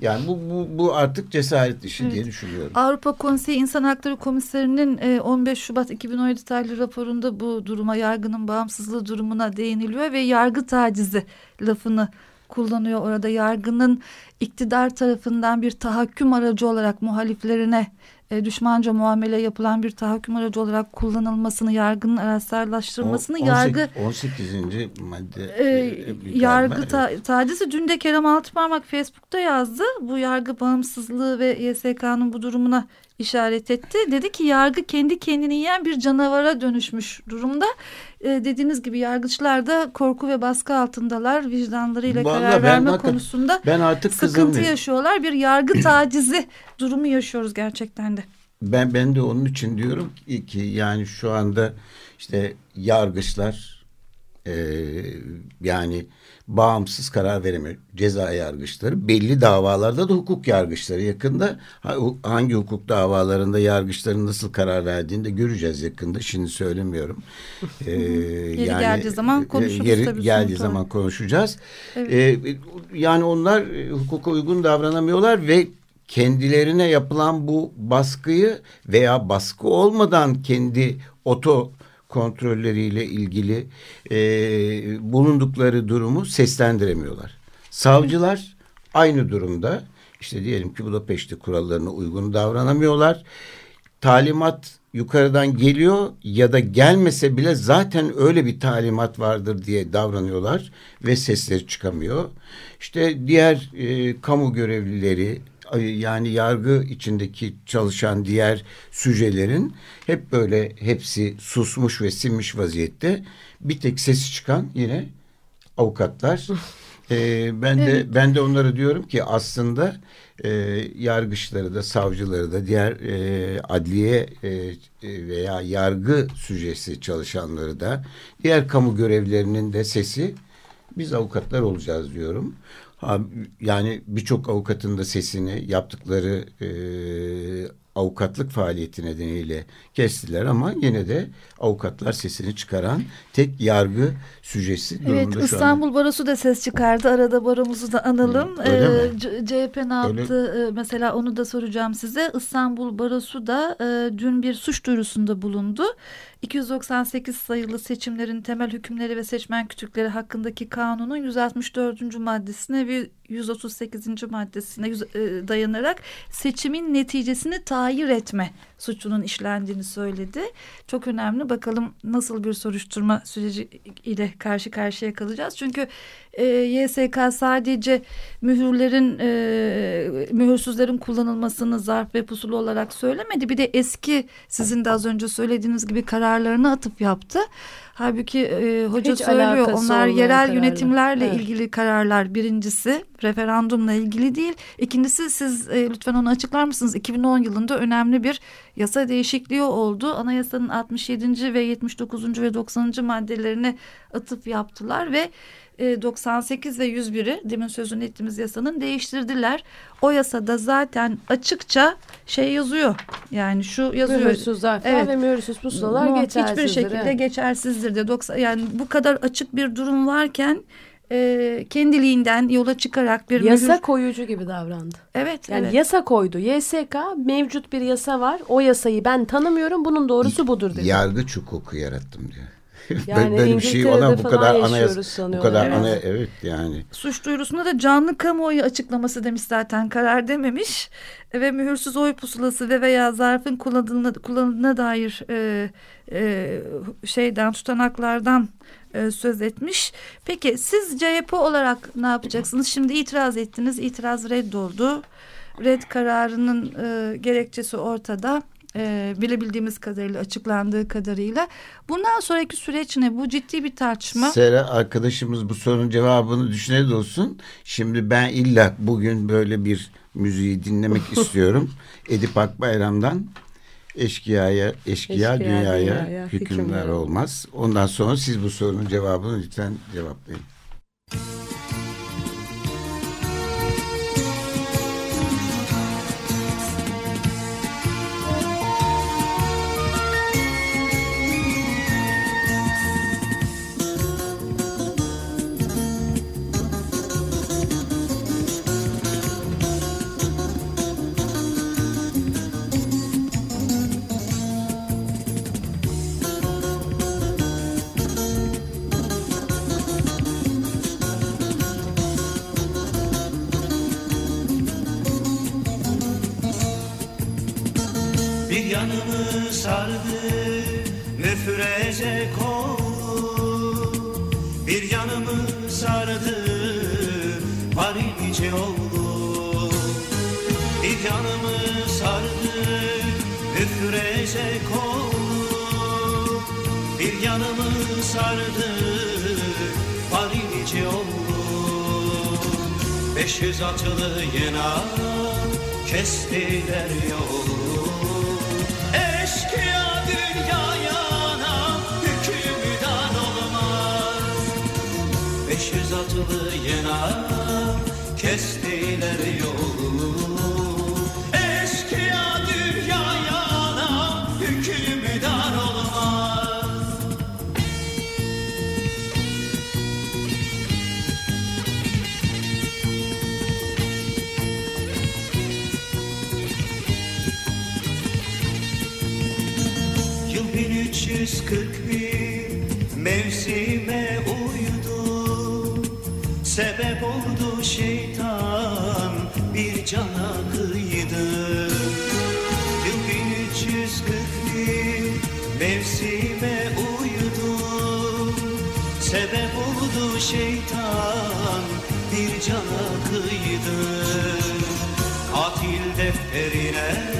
Yani bu, bu, bu artık cesaret işi diye düşünüyorum. Avrupa Konseyi İnsan Hakları Komiserinin e, 15 Şubat 2017 tarihli raporunda bu duruma yargının bağımsızlığı durumuna değiniliyor ve yargı tacizi lafını kullanıyor orada yargının iktidar tarafından bir tahakküm aracı olarak muhaliflerine e, düşmanca muamele yapılan bir tahakküm aracı olarak kullanılmasını yargının araçsallaştırılmasını yargı 18. madde e, e, yargı evet. ta, tacizi dün de Kerem Altıparmak Facebook'ta yazdı. Bu yargı bağımsızlığı ve YSK'nın bu durumuna işaret etti. Dedi ki yargı kendi kendini yiyen bir canavara dönüşmüş durumda. E, dediğiniz gibi yargıçlar da korku ve baskı altındalar. Vicdanlarıyla Vallahi karar ben verme hakikaten- konusunda ben artık sıkıntı yaşıyorlar. Bir yargı [CLEARS THROAT] tacizi durumu yaşıyoruz gerçekten de. Ben ben de onun için diyorum ki, ki yani şu anda işte yargıçlar e, yani bağımsız karar veremiyor. Ceza yargıçları belli davalarda da hukuk yargıçları yakında hangi hukuk davalarında yargıçların nasıl karar verdiğini de göreceğiz yakında. Şimdi söylemiyorum. [LAUGHS] Ee, Yeri geldiği zaman konuşuruz yeri tabii geldiği sonra. zaman konuşacağız. Ee, yani onlar e, hukuka uygun davranamıyorlar ve kendilerine yapılan bu baskıyı veya baskı olmadan kendi oto kontrolleriyle ilgili e, bulundukları durumu seslendiremiyorlar. Savcılar aynı durumda. İşte diyelim ki Budapeşte kurallarına uygun davranamıyorlar. Talimat yukarıdan geliyor ya da gelmese bile zaten öyle bir talimat vardır diye davranıyorlar ve sesleri çıkamıyor. İşte diğer e, kamu görevlileri yani yargı içindeki çalışan diğer süjelerin hep böyle hepsi susmuş ve sinmiş vaziyette. Bir tek sesi çıkan yine avukatlar. [LAUGHS] Ee, ben de ben de onlara diyorum ki aslında e, yargıçları da savcıları da diğer e, adliye e, e, veya yargı süjesi çalışanları da diğer kamu görevlerinin de sesi biz avukatlar olacağız diyorum. Yani birçok avukatın da sesini yaptıkları e, avukatlık faaliyeti nedeniyle kestiler ama yine de avukatlar sesini çıkaran tek yargı süjesi durumda Evet şu anda. İstanbul Barosu da ses çıkardı. Arada baromuzu da analım. Öyle Ee, CHP ne Öyle- yaptı? Ee, mesela onu da soracağım size. İstanbul Barosu da e, dün bir suç duyurusunda bulundu. 298 sayılı seçimlerin temel hükümleri ve seçmen kütükleri hakkındaki kanunun 164. maddesine ve 138. maddesine e, dayanarak seçimin neticesini tayir etme suçunun işlendiğini söyledi. Çok önemli. Bakalım nasıl bir soruşturma süreci ile karşı karşıya kalacağız. Çünkü e, YSK sadece mühürlerin e, mühürsüzlerin kullanılmasını zarf ve pusulu olarak söylemedi. Bir de eski sizin de az önce söylediğiniz gibi kararlarını atıp yaptı. Halbuki e, hoca Hiç söylüyor onlar yerel kararlar. yönetimlerle Evet. ilgili kararlar birincisi referandumla ilgili değil. İkincisi siz e, lütfen onu açıklar mısınız? 2010 yılında önemli bir yasa değişikliği oldu. Anayasanın 67. ve 79. ve 90. maddelerine atıp yaptılar ve e, 98 ve 101'i demin sözünü ettiğimiz yasanın değiştirdiler. O yasada zaten açıkça şey yazıyor. Yani şu yazıyor. Mühürsüz zarflar Evet. ve mühürsüz pusulalar geçersizdir. Hiçbir şekilde evet. geçersizdir diye. Doksa- Yani bu kadar açık bir durum varken e, kendiliğinden yola çıkarak bir Yasa mühür- koyucu gibi davrandı. Evet, Yani evet. yasa koydu. YSK mevcut bir yasa var. O yasayı ben tanımıyorum. Bunun doğrusu budur dedi. Yargıç hukuku yarattım diyor. Yani böyle bir şey olan bu kadar anayasa bu kadar Evet. ana evet yani Suç duyurusunda da canlı kamuoyu açıklaması demiş zaten karar dememiş ve mühürsüz oy pusulası ve veya zarfın kullanıldığına, kullanıldığına dair e, e, şeyden tutanaklardan e, söz etmiş. Peki siz CHP olarak ne yapacaksınız? Şimdi itiraz ettiniz. İtiraz reddoldu. Red kararının e, gerekçesi ortada. E, bilebildiğimiz kadarıyla açıklandığı kadarıyla. Bundan sonraki süreç ne? Bu ciddi bir tartışma. Sera arkadaşımız bu sorunun cevabını düşüne olsun. Şimdi ben illa bugün böyle bir müziği dinlemek [LAUGHS] istiyorum. Edip Akbayram'dan Eşkıya'ya, eşkıya, Eşkıya dünyaya, dünyaya hükümler hükümler olmaz. Ondan sonra siz bu sorunun cevabını lütfen cevaplayın. Bir müfreze kolu Bir yanımı sardı varilce oldu. Bir yanımı sardı müfreze kolu Bir yanımı sardı varilce oldu. Beş yüz atılı yine kestiler yolu 500 atlıyına kestiler yolu Sebep oldu şeytan bir cana kıydı Yıl 1341 mevsime uydu. Sebep oldu şeytan bir cana kıydı Katil defterine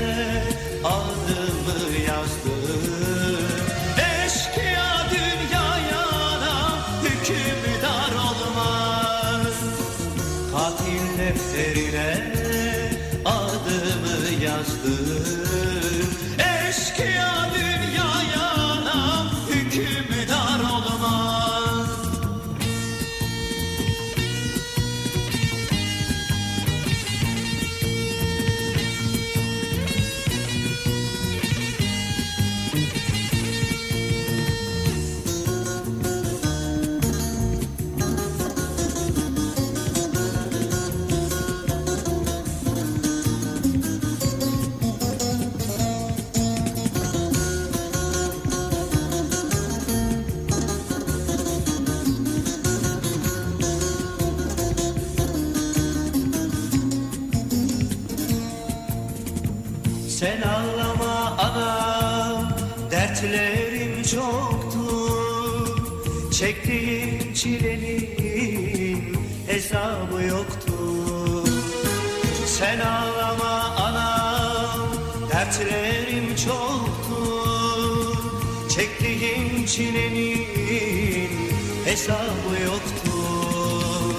hesabı yoktur.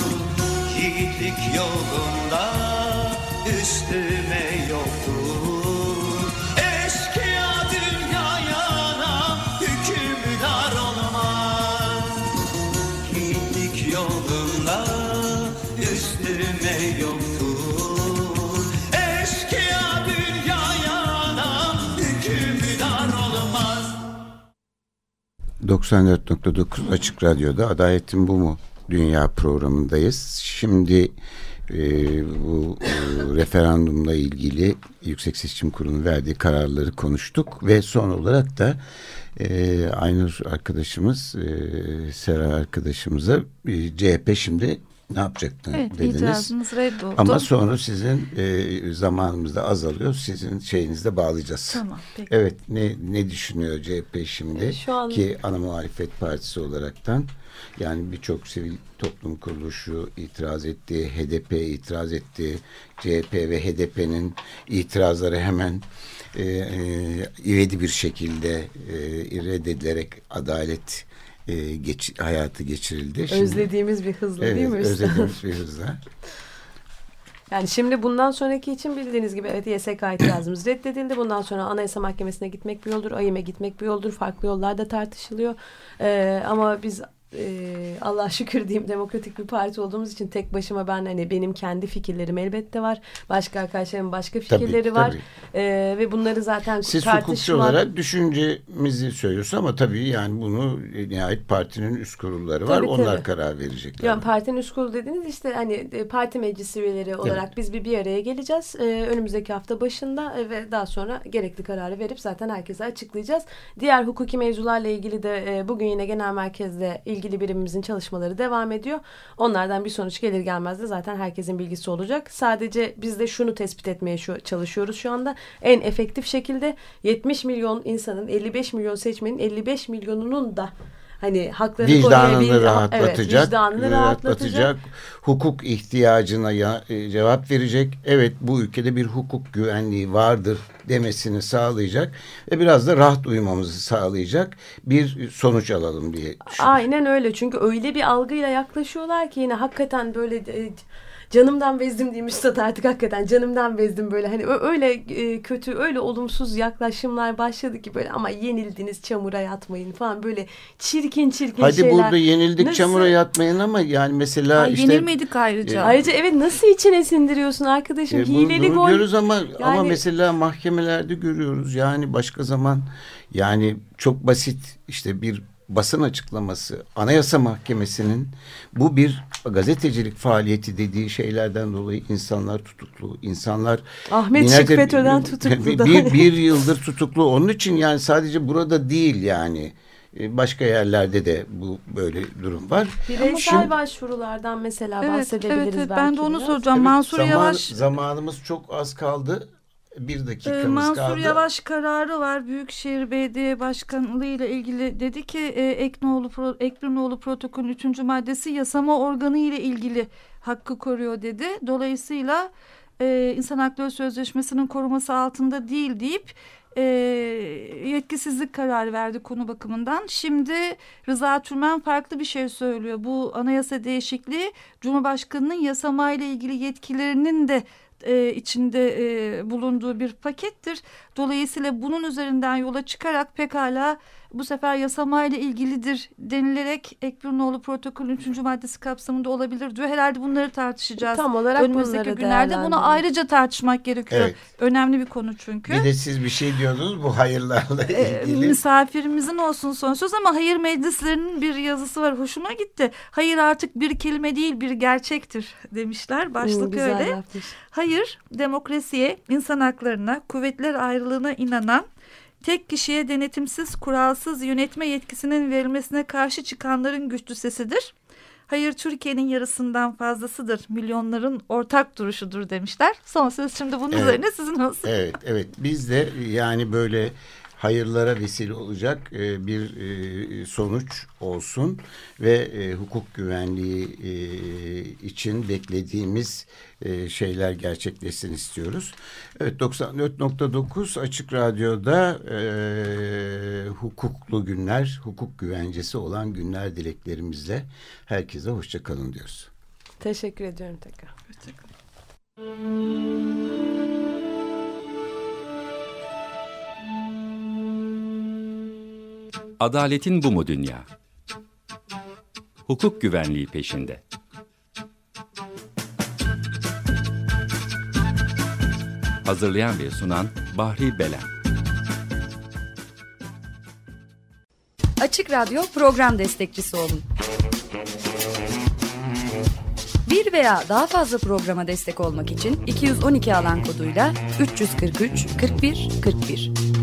Yiğitlik yolunda üstüme 94.9 Açık Radyo'da Adaletin Bu Mu Dünya programındayız. Şimdi e, bu e, referandumla ilgili Yüksek Seçim Kurulu verdiği kararları konuştuk ve son olarak da e, Aynur arkadaşımız, e, Sera arkadaşımıza e, CHP şimdi ne yapacaktı Evet dediniz. reddoldu. Ama sonra sizin e, zamanımız da azalıyor. Sizin şeyinizde bağlayacağız. Tamam peki. Evet ne ne düşünüyor CHP şimdi E, şu an- ki ana muhalefet partisi olaraktan yani birçok sivil toplum kuruluşu itiraz etti, HDP itiraz etti, CHP ve HDP'nin itirazları hemen e, e, ivedi bir şekilde e, reddedilerek adalet e, geç, hayatı geçirildi. Şimdi- Özlediğimiz bir hızla evet, değil mi? Özlediğimiz bir hızla. [LAUGHS] Yani şimdi bundan sonraki için bildiğiniz gibi evet YSK itirazımız reddedildi. Bundan sonra Anayasa Mahkemesi'ne gitmek bir yoldur, AYM'e gitmek bir yoldur. Farklı yollar da tartışılıyor. Ee, ama biz e, Allah şükür diyeyim demokratik bir parti olduğumuz için tek başıma ben hani benim kendi fikirlerim elbette var. Başka arkadaşlarımın başka Tabii, fikirleri var. tabii. Ee, ve bunları zaten Siz tartışma... hukukçu olarak düşüncemizi söylüyorsunuz ama tabii yani bunu nihayet partinin üst kurulları var. Tabii, Onlar tabii. karar verecekler. Yani partinin üst kurulu dediğiniz işte hani e, parti meclisi üyeleri olarak biz bir bir araya geleceğiz. Ee, önümüzdeki hafta başında e, ve daha sonra gerekli kararı verip zaten herkese açıklayacağız. Diğer hukuki mevzularla ilgili de e, bugün yine genel merkezde ilgili birimimizin çalışmaları devam ediyor. Onlardan bir sonuç gelir gelmez de zaten herkesin bilgisi olacak. Sadece biz de şunu tespit etmeye şu, çalışıyoruz şu anda. En efektif şekilde 70 milyon insanın 55 milyon seçmenin 55 milyonunun da hani haklarını vicdanını koruyabil- rahatlatacak, Evet, vicdanını rahatlatacak. hukuk ihtiyacına ya- e, cevap verecek. Evet bu ülkede bir hukuk güvenliği vardır demesini sağlayacak ve biraz da rahat uyumamızı sağlayacak bir sonuç alalım diye düşünüyorum. Aynen öyle çünkü öyle bir algıyla yaklaşıyorlar ki yine hakikaten böyle e, canımdan bezdim diyeyim üstad artık hakikaten canımdan bezdim böyle hani öyle e, kötü öyle olumsuz yaklaşımlar başladı ki böyle ama yenildiniz çamura yatmayın falan böyle çirkin çirkin Hadi şeyler. burada yenildik Nasıl- çamura yatmayın ama yani mesela Ay, işte yenilmedik ayrıca. E, Ayrıca evet nasıl içine sindiriyorsun arkadaşım E, bunu- hileli bunu gol. diyoruz ama ama Yani- mesela mahkemelerde görüyoruz. Yani başka zaman yani çok basit işte bir basın açıklaması Anayasa Mahkemesi'nin bu bir gazetecilik faaliyeti dediği şeylerden dolayı insanlar tutuklu. insanlar Ahmet Şık FETÖ'den tutuklu bir, da. bir, bir yıldır tutuklu. Onun için yani sadece burada değil yani. E, Başka yerlerde de bu böyle durum var. Bireysel Şimdi- başvurulardan mesela Evet, bahsedebiliriz evet, evet. belki Ben de onu biraz. soracağım. Evet, Mansur zaman- Yavaş Zamanımız çok az kaldı. Bir Ee, dakikamız Mansur kaldı. Yavaş kararı var. Büyükşehir Belediye Başkanlığı ile ilgili dedi ki e, Eknoğlu Pro, Ekbirnoğlu protokolün 3. maddesi yasama organı ile ilgili hakkı koruyor dedi. Dolayısıyla e, İnsan Hakları Sözleşmesi'nin koruması altında değil deyip e, yetkisizlik kararı verdi konu bakımından. Şimdi Rıza Türmen farklı bir şey söylüyor. Bu anayasa değişikliği Cumhurbaşkanı'nın yasama ile ilgili yetkilerinin de e, içinde e, bulunduğu bir pakettir. Dolayısıyla bunun üzerinden yola çıkarak pekala bu sefer yasama ile ilgilidir denilerek Ekbirnoğlu protokolün 3. maddesi kapsamında olabilir diyor. Herhalde bunları tartışacağız. Tam olarak Önümüzdeki bunları günlerde bunu ayrıca tartışmak gerekiyor. Evet. Önemli bir konu çünkü. Bir de siz bir şey diyordunuz bu hayırlarla Ee, ilgili. misafirimizin olsun son söz ama hayır meclislerinin bir yazısı var hoşuma gitti. Hayır artık bir kelime değil bir gerçektir demişler. Başlık güzel öyle. lafmış. Hayır demokrasiye, insan haklarına, kuvvetler ayrılığına inanan tek kişiye denetimsiz, kuralsız yönetme yetkisinin verilmesine karşı çıkanların güçlü sesidir. Hayır Türkiye'nin yarısından fazlasıdır, milyonların ortak duruşudur demişler. Son söz şimdi bunun Evet. üzerine sizin olsun. Evet, evet. Biz de yani böyle hayırlara vesile olacak e, bir e, sonuç olsun ve e, hukuk güvenliği e, için beklediğimiz e, şeyler gerçekleşsin istiyoruz. Evet 94.9 Açık Radyo'da e, hukuklu günler, hukuk güvencesi olan günler dileklerimizle herkese hoşçakalın diyoruz. Teşekkür ediyorum tekrar. Adaletin bu mu dünya? Hukuk güvenliği peşinde. Hazırlayan ve sunan Bahri Belen. Açık Radyo program destekçisi olun. Bir veya daha fazla programa destek olmak için 212 alan koduyla 343 41 41